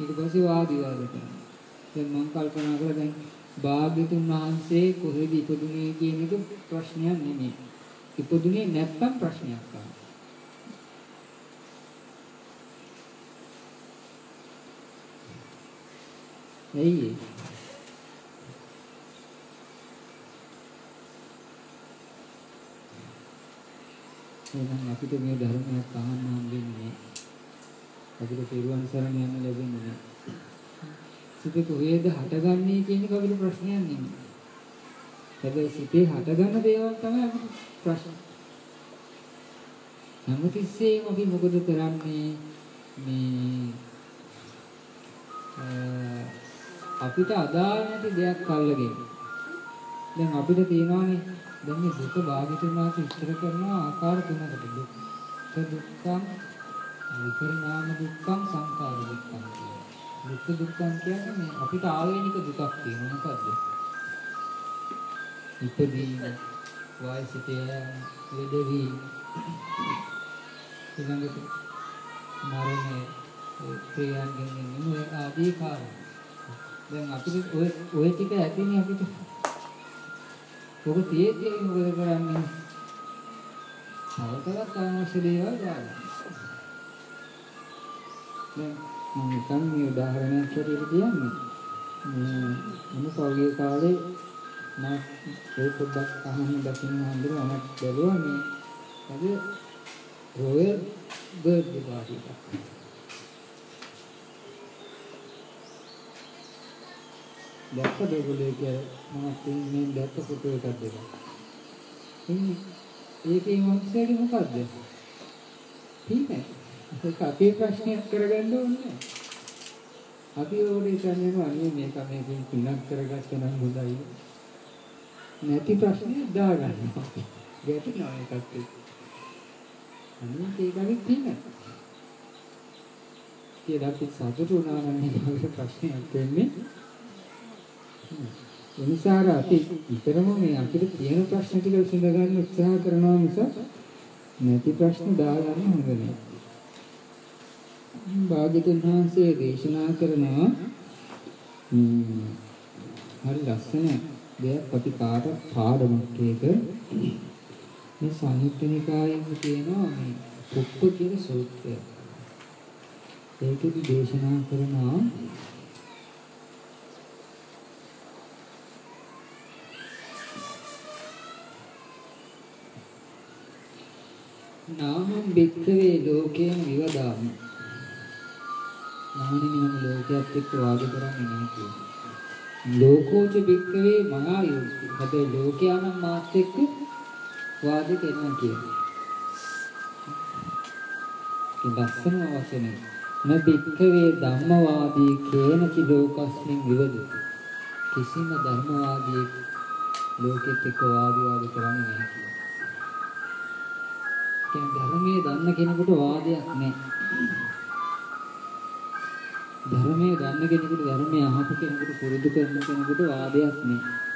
ඊට පස්සේ වාද විවාද කරනවා. දැන් මම කල්පනා කරලා දැන් භාග්‍යතුන් වහන්සේ කොහෙද ඉපදුනේ කියන එක ප්‍රශ්නයක් නෙමෙයි. ඉපදුනේ නැත්තම් ප්‍රශ්නයක් තමයි. ඇයි එහෙනම් අපිට මේ ධර්මයක් අහන්න හම්බෙන්නේ අපිට පිරුවන් සරණ යන්න ලැබෙන්නේ නැහැ. සිතේ කොහේද හටගන්නේ කියන එක අපිට ප්‍රශ්නයක් නෙමෙයි. හැබැයි සිතේ හටගන්න දේවල් තමයි අපිට ප්‍රශ්න. හැමතිස්සෙම අපි මොකද කරන්නේ මේ අපිට අදාළ නැති දෙයක් අල්ලගෙන දැන් අපිට තියෙනවානේ දැන් මේ දුක භාගිතුන් වහන්සේ විස්තර කරන ආකාර තුනකට දුක් දුක්ඛං විපරිණාම දුක්ඛං සංඛාර දුක්ඛං දුක් දුක්ඛං කියන්නේ මේ අපිට ආවේනික දුකක් තියෙනවා මොකද්ද? ඉපදීම වයසට ලෙඩවි ඊළඟට මරණය ප්‍රියයන්ගෙන් නෙමෙයි ආදී කාරණා. දැන් අපිට ඔය ඔය ටික ඇතිනේ අපිට. ඔබ තියෙද්දී මොකද කරන්නේ? තවතවත් අවශ්‍ය දේවල් දාන්න. දැන් මම නිකන් මේ උදාහරණයක් විදිහට කියන්නේ. මේ මම පෞගේ කාලේ මම ඒ පොඩ්ඩක් අහන්න දකින්න හම්බුනේ මම බැලුවා මේ අද රොයල් බර්ත්ඩේ පාටි එකක්. දැක්කද ඒගොල්ලෝ කියලා මම මේ දැක්ක ෆොටෝ එකක් දෙක. ඉන්නේ ඒකේ මොකක්ද මොකද්ද? පින්නේ. ඒක අපේ ප්‍රශ්නයක් කරගන්න ඕනේ. අපි ඕනේ කියන්නේ අනේ මේක මේකෙන් පිනක් කරගත්ත නම් හොඳයි. නැති ප්‍රශ්නේ දාගන්නවා. ගැටෙනවා ඒකත් එක්ක. අනේ ඒකගේ පින. කියලා අපි සතුටු වුණා නම් මේක ප්‍රශ්නයක් වෙන්නේ. එනිසා අපි විතරම මේ අපිට තියෙන ප්‍රශ්න ටික විසඳ ගන්න උත්සාහ කරනවා මිස නැති ප්‍රශ්න දාගන්න හොඳ නෑ. භාග්‍යතුන් වහන්සේ දේශනා කරනවා හරි ලස්සන දෙයක් අපි කාට පාඩමක් එක මේ සංයුක්ත නිකායේ තියෙනවා මේ පුප්ප කියන සූත්‍රය. ඒකෙදි දේශනා කරනවා නාමං බික්කවේ ලෝකයෙන් විවදාමි. මහණෙනි මම ලෝකයක් එක්ක වාද කරන්නේ නැහැ කියන්නේ. ලෝකෝච බික්කවේ මහා යෝති. හැබැයි ලෝකයානම් මාත් එක්ක වාද කරනවා කියන්නේ. ඒ ලස්සන වචනේ. න බික්කවේ ධම්මවාදී කේනචි ලෝකස්මින් විවදති. කිසිම ධර්මවාදී ලෝකෙත් එක්ක වාද වාද කරන්නේ නැහැ කියන්නේ. කියන්නේ ධර්මයේ දන්න කෙනෙකුට වාදයක් නැහැ. ධර්මයේ දන්න කෙනෙකුට ධර්මයේ අහපු කෙනෙකුට පුරුදු කරන කෙනෙකුට වාදයක් නැහැ.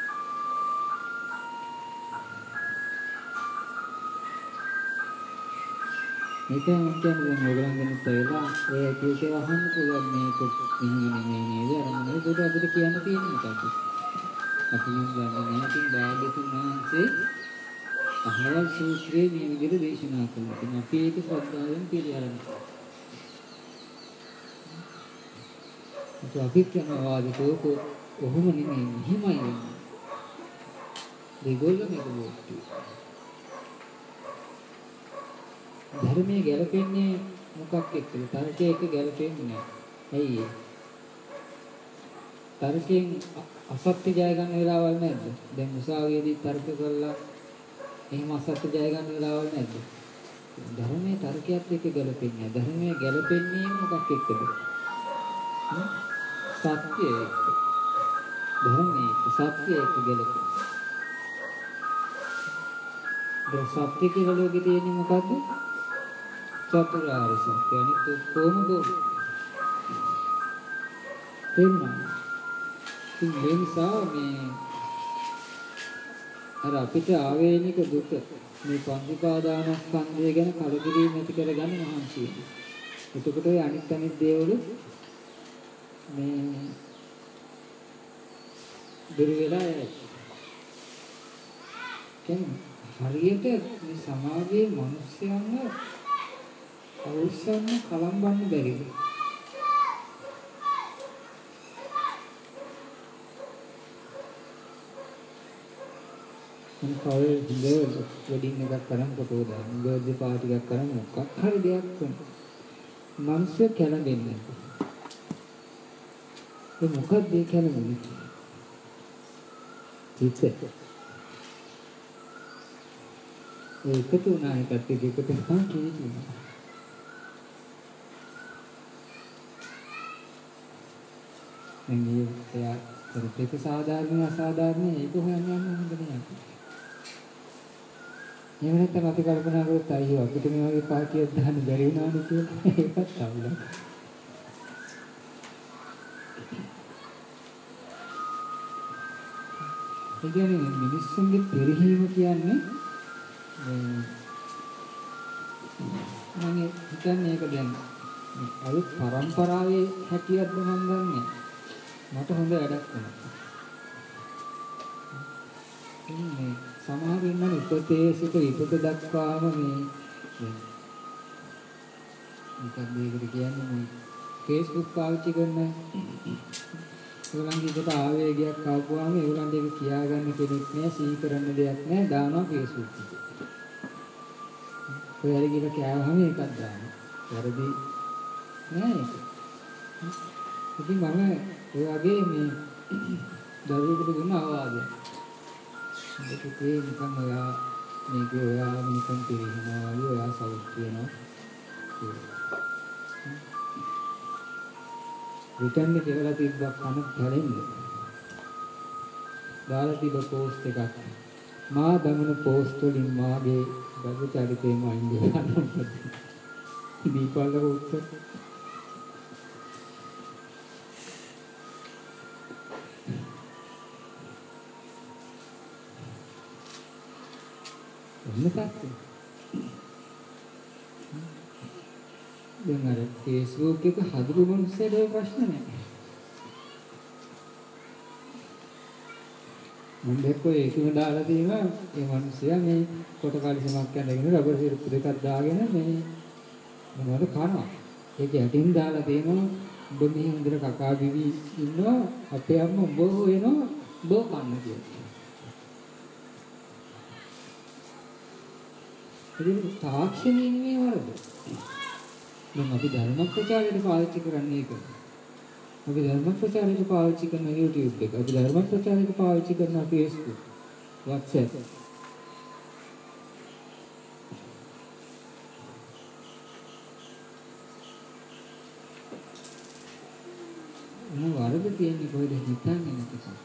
මේක මම කියන්නේ දැන් ඔයගලන්ගෙන් තේලා ඔය කීකේ වහන්න පුළුවන් මේක මෙහෙම නෙමෙයි නේද අර මොකද අපිට කියන්න තියෙන්නේ මොකක්ද අපි නම් දන්නේ නැහැ ඉතින් භාග්‍යතුන් වහන්සේ අහවල් සූත්‍රයේ මේ විදිහට දේශනා කළා. ඉතින් අපි ඒක ශ්‍රද්ධාවෙන් පිළිඅරනවා. ඒක අපි කරනවාදකෝ කොහොම නෙමෙයි හිමයි වෙන්නේ. ඒගොල්ලෝ මේක බොට්ටු. ධර්මයේ ගැලපෙන්නේ මොකක් එක්කද? තර්කයේ එක ගැලපෙන්නේ නැහැ. ඇයි ඒ? තර්කයෙන් අසත්‍ය ජය ගන්න වෙලාවල් නැද්ද? දැන් උසාවියේදී තර්ක කළා එහෙම අසත්‍ය ජය ගන්න වෙලාවල් නැද්ද? ධර්මයේ තර්කයක් එක්ක ගැලපෙන්නේ නැහැ. ධර්මයේ ගැලපෙන්නේ මොකක් එක්කද? සත්‍ය එක්ක. ධර්මයේ සත්‍ය එක්ක ගැලපෙන්නේ. දැන් සත්‍ය කියලා ලෝකේ තියෙන්නේ මොකද්ද? චතුරාර්ය සත්‍ය. අනිත් ඔක්කොම දුක්. තේරුණා? ඉතින් මේ නිසා මේ අර අපිට ආවේනික දුක මේ පංචපාදානස්කන්ධය ගැන කලකිරීම ඇති කරගන්න මහන්සි වෙනවා. එතකොට ඔය අනිත් අනිත් දේවල් මේ දුර වෙලා යයි. හරියට මේ සමාජයේ මිනිස්යන්ව අවශ්‍යම කලම්බන්න බැරිද? මම කවල් හොඳ වෙඩින් එකක් කරනකොට උදා බර්ත්ඩේ පාටි එකක් කරන මොකක් හරි දෙයක් කරනවා. මිනිස්සු කැළඹෙන්නේ. ඒ මොකක්ද ඒ කැළඹෙන්නේ? හිත. ඒ එකතු වුණා එකත් එක්ක එකතු වුණා කියන්නේ. එන්නේ එයා කරපු එක සාධාරණ අසාධාරණ ඒක හොයන්න යන්න හොඳ නෑ. එහෙම නැත්නම් අපි කල්පනා කරොත් අයියෝ අපිට මේ වගේ පාටියක් දාන්න බැරි වුණානේ කියලා ඒකත් අවුලක්. ඒ කියන්නේ මිනිස්සුන්ගේ පරිහිම කියන්නේ මම හිතන්නේ ඒක දැන් අලුත් පරම්පරාවේ හැටියක්ද මම දන්නේ. මට හොඳ වැඩක් වුණා. ඉන්නේ සමහර ඉන්නනේ උපතේ සිට විපත දක්වාම මේ මොකක්ද මේකට කියන්නේ මේ Facebook පාවිච්චි කරන ඒගොල්ලන්ගේ එකට ආවේගයක් ආවම ඒගොල්ලන්ට ඒක කියාගන්න කෙනෙක් නෑ සිහි කරන්න දෙයක් නෑ දානවා Facebook එකට. ඔයාලා කියලා කෑවහම ඒකක් දානවා. වැරදි නෑ ඒක. ඉතින් මම ඔය වගේ මේ දරුවෙකුට දුන්න අවවාදයක්. ඒකේ නිකන් ඔයා මේක ඔයා නිකන් පිරිනවා වගේ ඔයා සෞඛ්‍ය වෙනවා. රිටර්න් එක කියලා තිබ්බා කන කැලෙන්න. දාලා තිබ්බ පෝස්ට් එකක්. මා දමන පෝස්ට් වලින් මාගේ බබු චරිතේම අයින් වෙනවා. දීපල්ලක උත්තර මොකක්ද? දැන් අර Facebook එක හදපු මිනිස්සුන්ට ඔය ප්‍රශ්න නැහැ. මම දැක්කෝ ඒකම දාලා තියෙනවා ඒ මිනිස්සයා මේ කොට කලිසමක් ඇඳගෙන රබර් සිරුප්පු දෙකක් දාගෙන මේ මොනවද කනවා. ඒක යටින් දාලා තියෙනවා ඔබ මේ හොඳට කකා බිවි ඉන්නවා අපේ අම්මා ඔබ හොයනවා ඔබ කන්න කියලා. ඉතින් තාක්ෂණයෙන් මේ වරද. දැන් අපි ධර්ම ප්‍රචාරයට පාවිච්චි කරන්නේ ඒක. අපි ධර්ම ප්‍රචාරයට පාවිච්චි කරන YouTube එක. අපි ධර්ම ප්‍රචාරයට පාවිච්චි කරන Facebook, WhatsApp. මොන වරද තියෙන්නේ කොහෙද හිතන්නේ නැතිකම.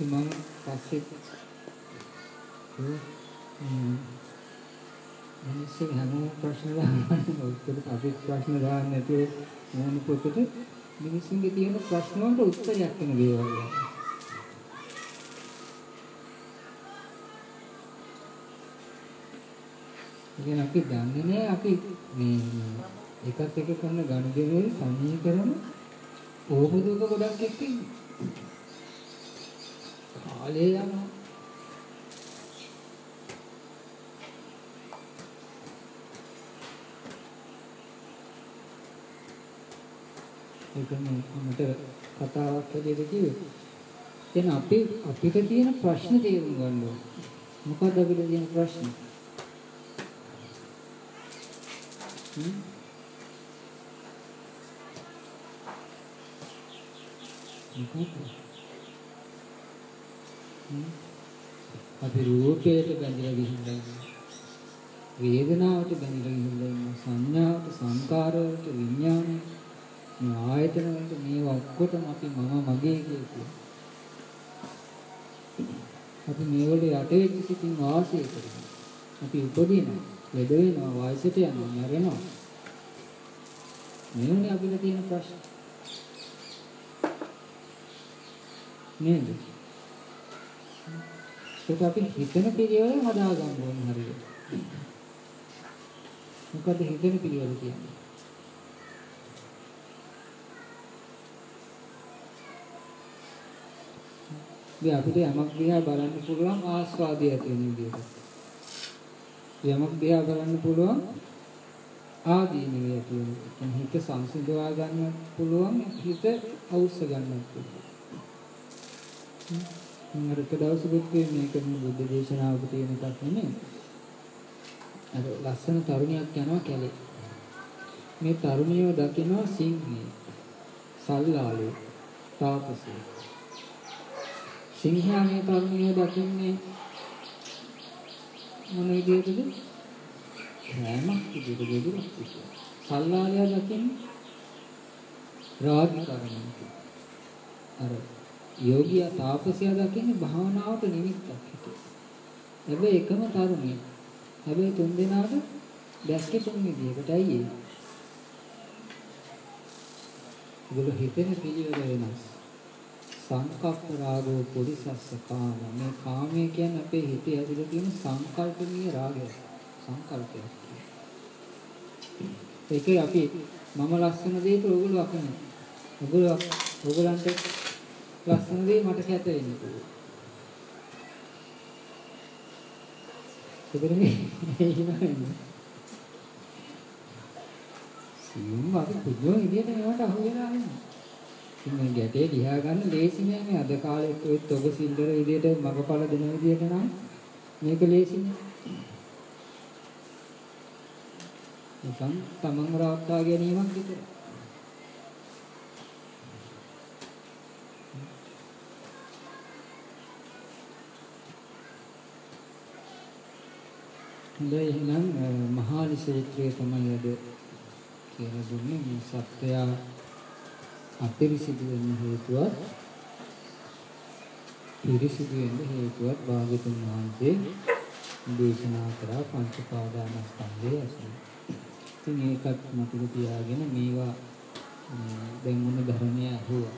මම පස්සේ මිනිස්සු හැමෝම ප්‍රශ්න දානවා උත්තර අපි ප්‍රශ්න දාන්නේ නැතුව මොන පොතට මිනිස්සුන්ගේ තියෙන ප්‍රශ්න වලට උත්තරයක් වෙන දේවල් ඉතින් අපි දන්නේ නැහැ අපි මේ එකත් එක කරන ගණදෙවේ සමීකරණ ඕපදූක ගොඩක් එක්ක ඉන්නේ කාලේ යනවා. ඒක මට කතාවක් හැටියට කිව්වේ. දැන් අපි අපිට තියෙන ප්‍රශ්න තේරුම් ගන්න ඕනේ. මොකක්ද අපිට තියෙන ප්‍රශ්න? අපි රූපයට බැඳලා ගිහිල්ලා ඉන්නවා. වේදනාවට බැඳලා ගිහිල්ලා ඉන්නවා. සංඥාවට, සංකාරවලට, විඥානයට, මේ ආයතන වලට මේවා ඔක්කොටම අපි මම මගේ කියනවා. අපි මේවල යට වෙච්ච සිතින් වාසය කරනවා. අපි උපදිනවා, ලෙඩ වෙනවා, වයසට යනවා, මැරෙනවා. මේවනේ අපිට තියෙන ප්‍රශ්න. නේද? ඒක අපි හිතන පිළිවෙල හදා ගන්න ඕනේ හරියට. මොකද හිතන පිළිවෙල කියන්නේ? ඉතින් අපිට යමක් දිහා බලන්න පුළුවන් ආස්වාදය ඇති වෙන විදිහට. යමක් දිහා බලන්න පුළුවන් ආදීනව ඇති වෙන. හිත සංසිඳවා ගන්න පුළුවන් හිත අවශ්‍ය ගන්නත් පුළුවන්. මම අර දවසකුත් මේක බුද්ධ දේශනාවක තියෙන එකක් නෙමෙයි. අර ලස්සන තරුණියක් යනවා කැලේ. මේ තරුණියව දකිනවා සිංහේ. සල්ලාලේ තාපසේ. සිංහයා මේ තරුණියව දකින්නේ මොන විදිහටද? රෑමක් විදිහට දෙදුරක් විදිහට. සල්ලාලයා දකින්නේ රාගී කරණයක්. අර යෝගියා තාපසයා දකින්නේ භාවනාවට නිමිත්තක් හිතේ. හැබැයි එකම තරුණිය. හැබැයි තුන් දෙනාට දැක්කේ තුන් විදිහකට ඇයි ඒ? ඒගොල්ලෝ හිතෙන පිළිවෙල වෙනස්. සංකප්ප රාගෝ පොරිසස්ස කාම මේ කාමය කියන්නේ අපේ හිතේ ඇතිලා තියෙන සංකල්පනීය රාගය. සංකල්පයක්. ඒකේ අපි මම ලස්සන දෙයක ඔයගොල්ලෝ අකමැති. ඔයගොල්ලෝ ඔයගලන්ට ලස්සන දේ මට කැත වෙන්න පුළුවන්. ඒකනේ එහෙමයි. සියුම් අපි පුදුම විදියට මේවට අහු වෙලා ඉන්නේ. ඉතින් මේ ගැටේ ලියා ගන්න ලේසි නෑ මේ අද කාලේ ඔය තොග සිල්ලර විදියට මගපල දෙන විදියට නම් මේක ලේසි නෑ. නිකන් තමන් රවට්ටා ගැනීමක් විතරයි. හොඳයි එහෙනම් මහාලි සූත්‍රය තමයි අද කියලා දුන්නේ මේ සත්‍යය අපිරිසිදු වෙන හේතුවත් පිරිසිදු වෙන හේතුවත් භාගතුන් වහන්සේ දේශනා කරා පංච පාදානස්කන්ධය ඇසුරින්. ඉතින් ඒකත් මතක තියාගෙන මේවා දැන් මොන ධර්මය අහුවා.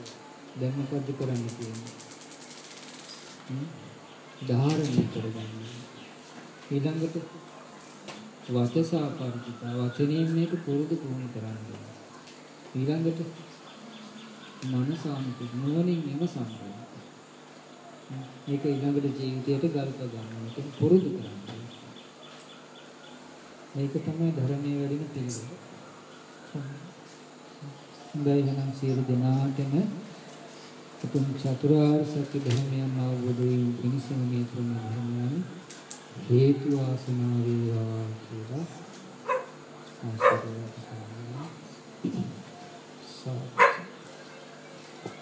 දැන් මොකද්ද කරන්න තියෙන්නේ? ධාරණය කරගන්න. ඊළඟට වචසා පරිචිතා වචනයෙන් මේක පුරුදු පුහුණු කරන්න ඊළඟට මනසාන්ත නුවණින් විමසන්න මේක ඊළඟට ජීවිතයට ගල්ප ගන්න. ඒක පුරුදු කරන්න. මේක තමයි ධර්මයේ වැඩිම පිළිවෙල. හොඳයි එහෙනම් සියලු දෙනාටම උතුම් චතුරාර්ය සත්‍ය ධර්මයන් අවබෝධ වීම පිණිස මේ තුන් ධර්මයන් හේතු වාසනා වේවා කියලා ආශිර්වාද කරනවා.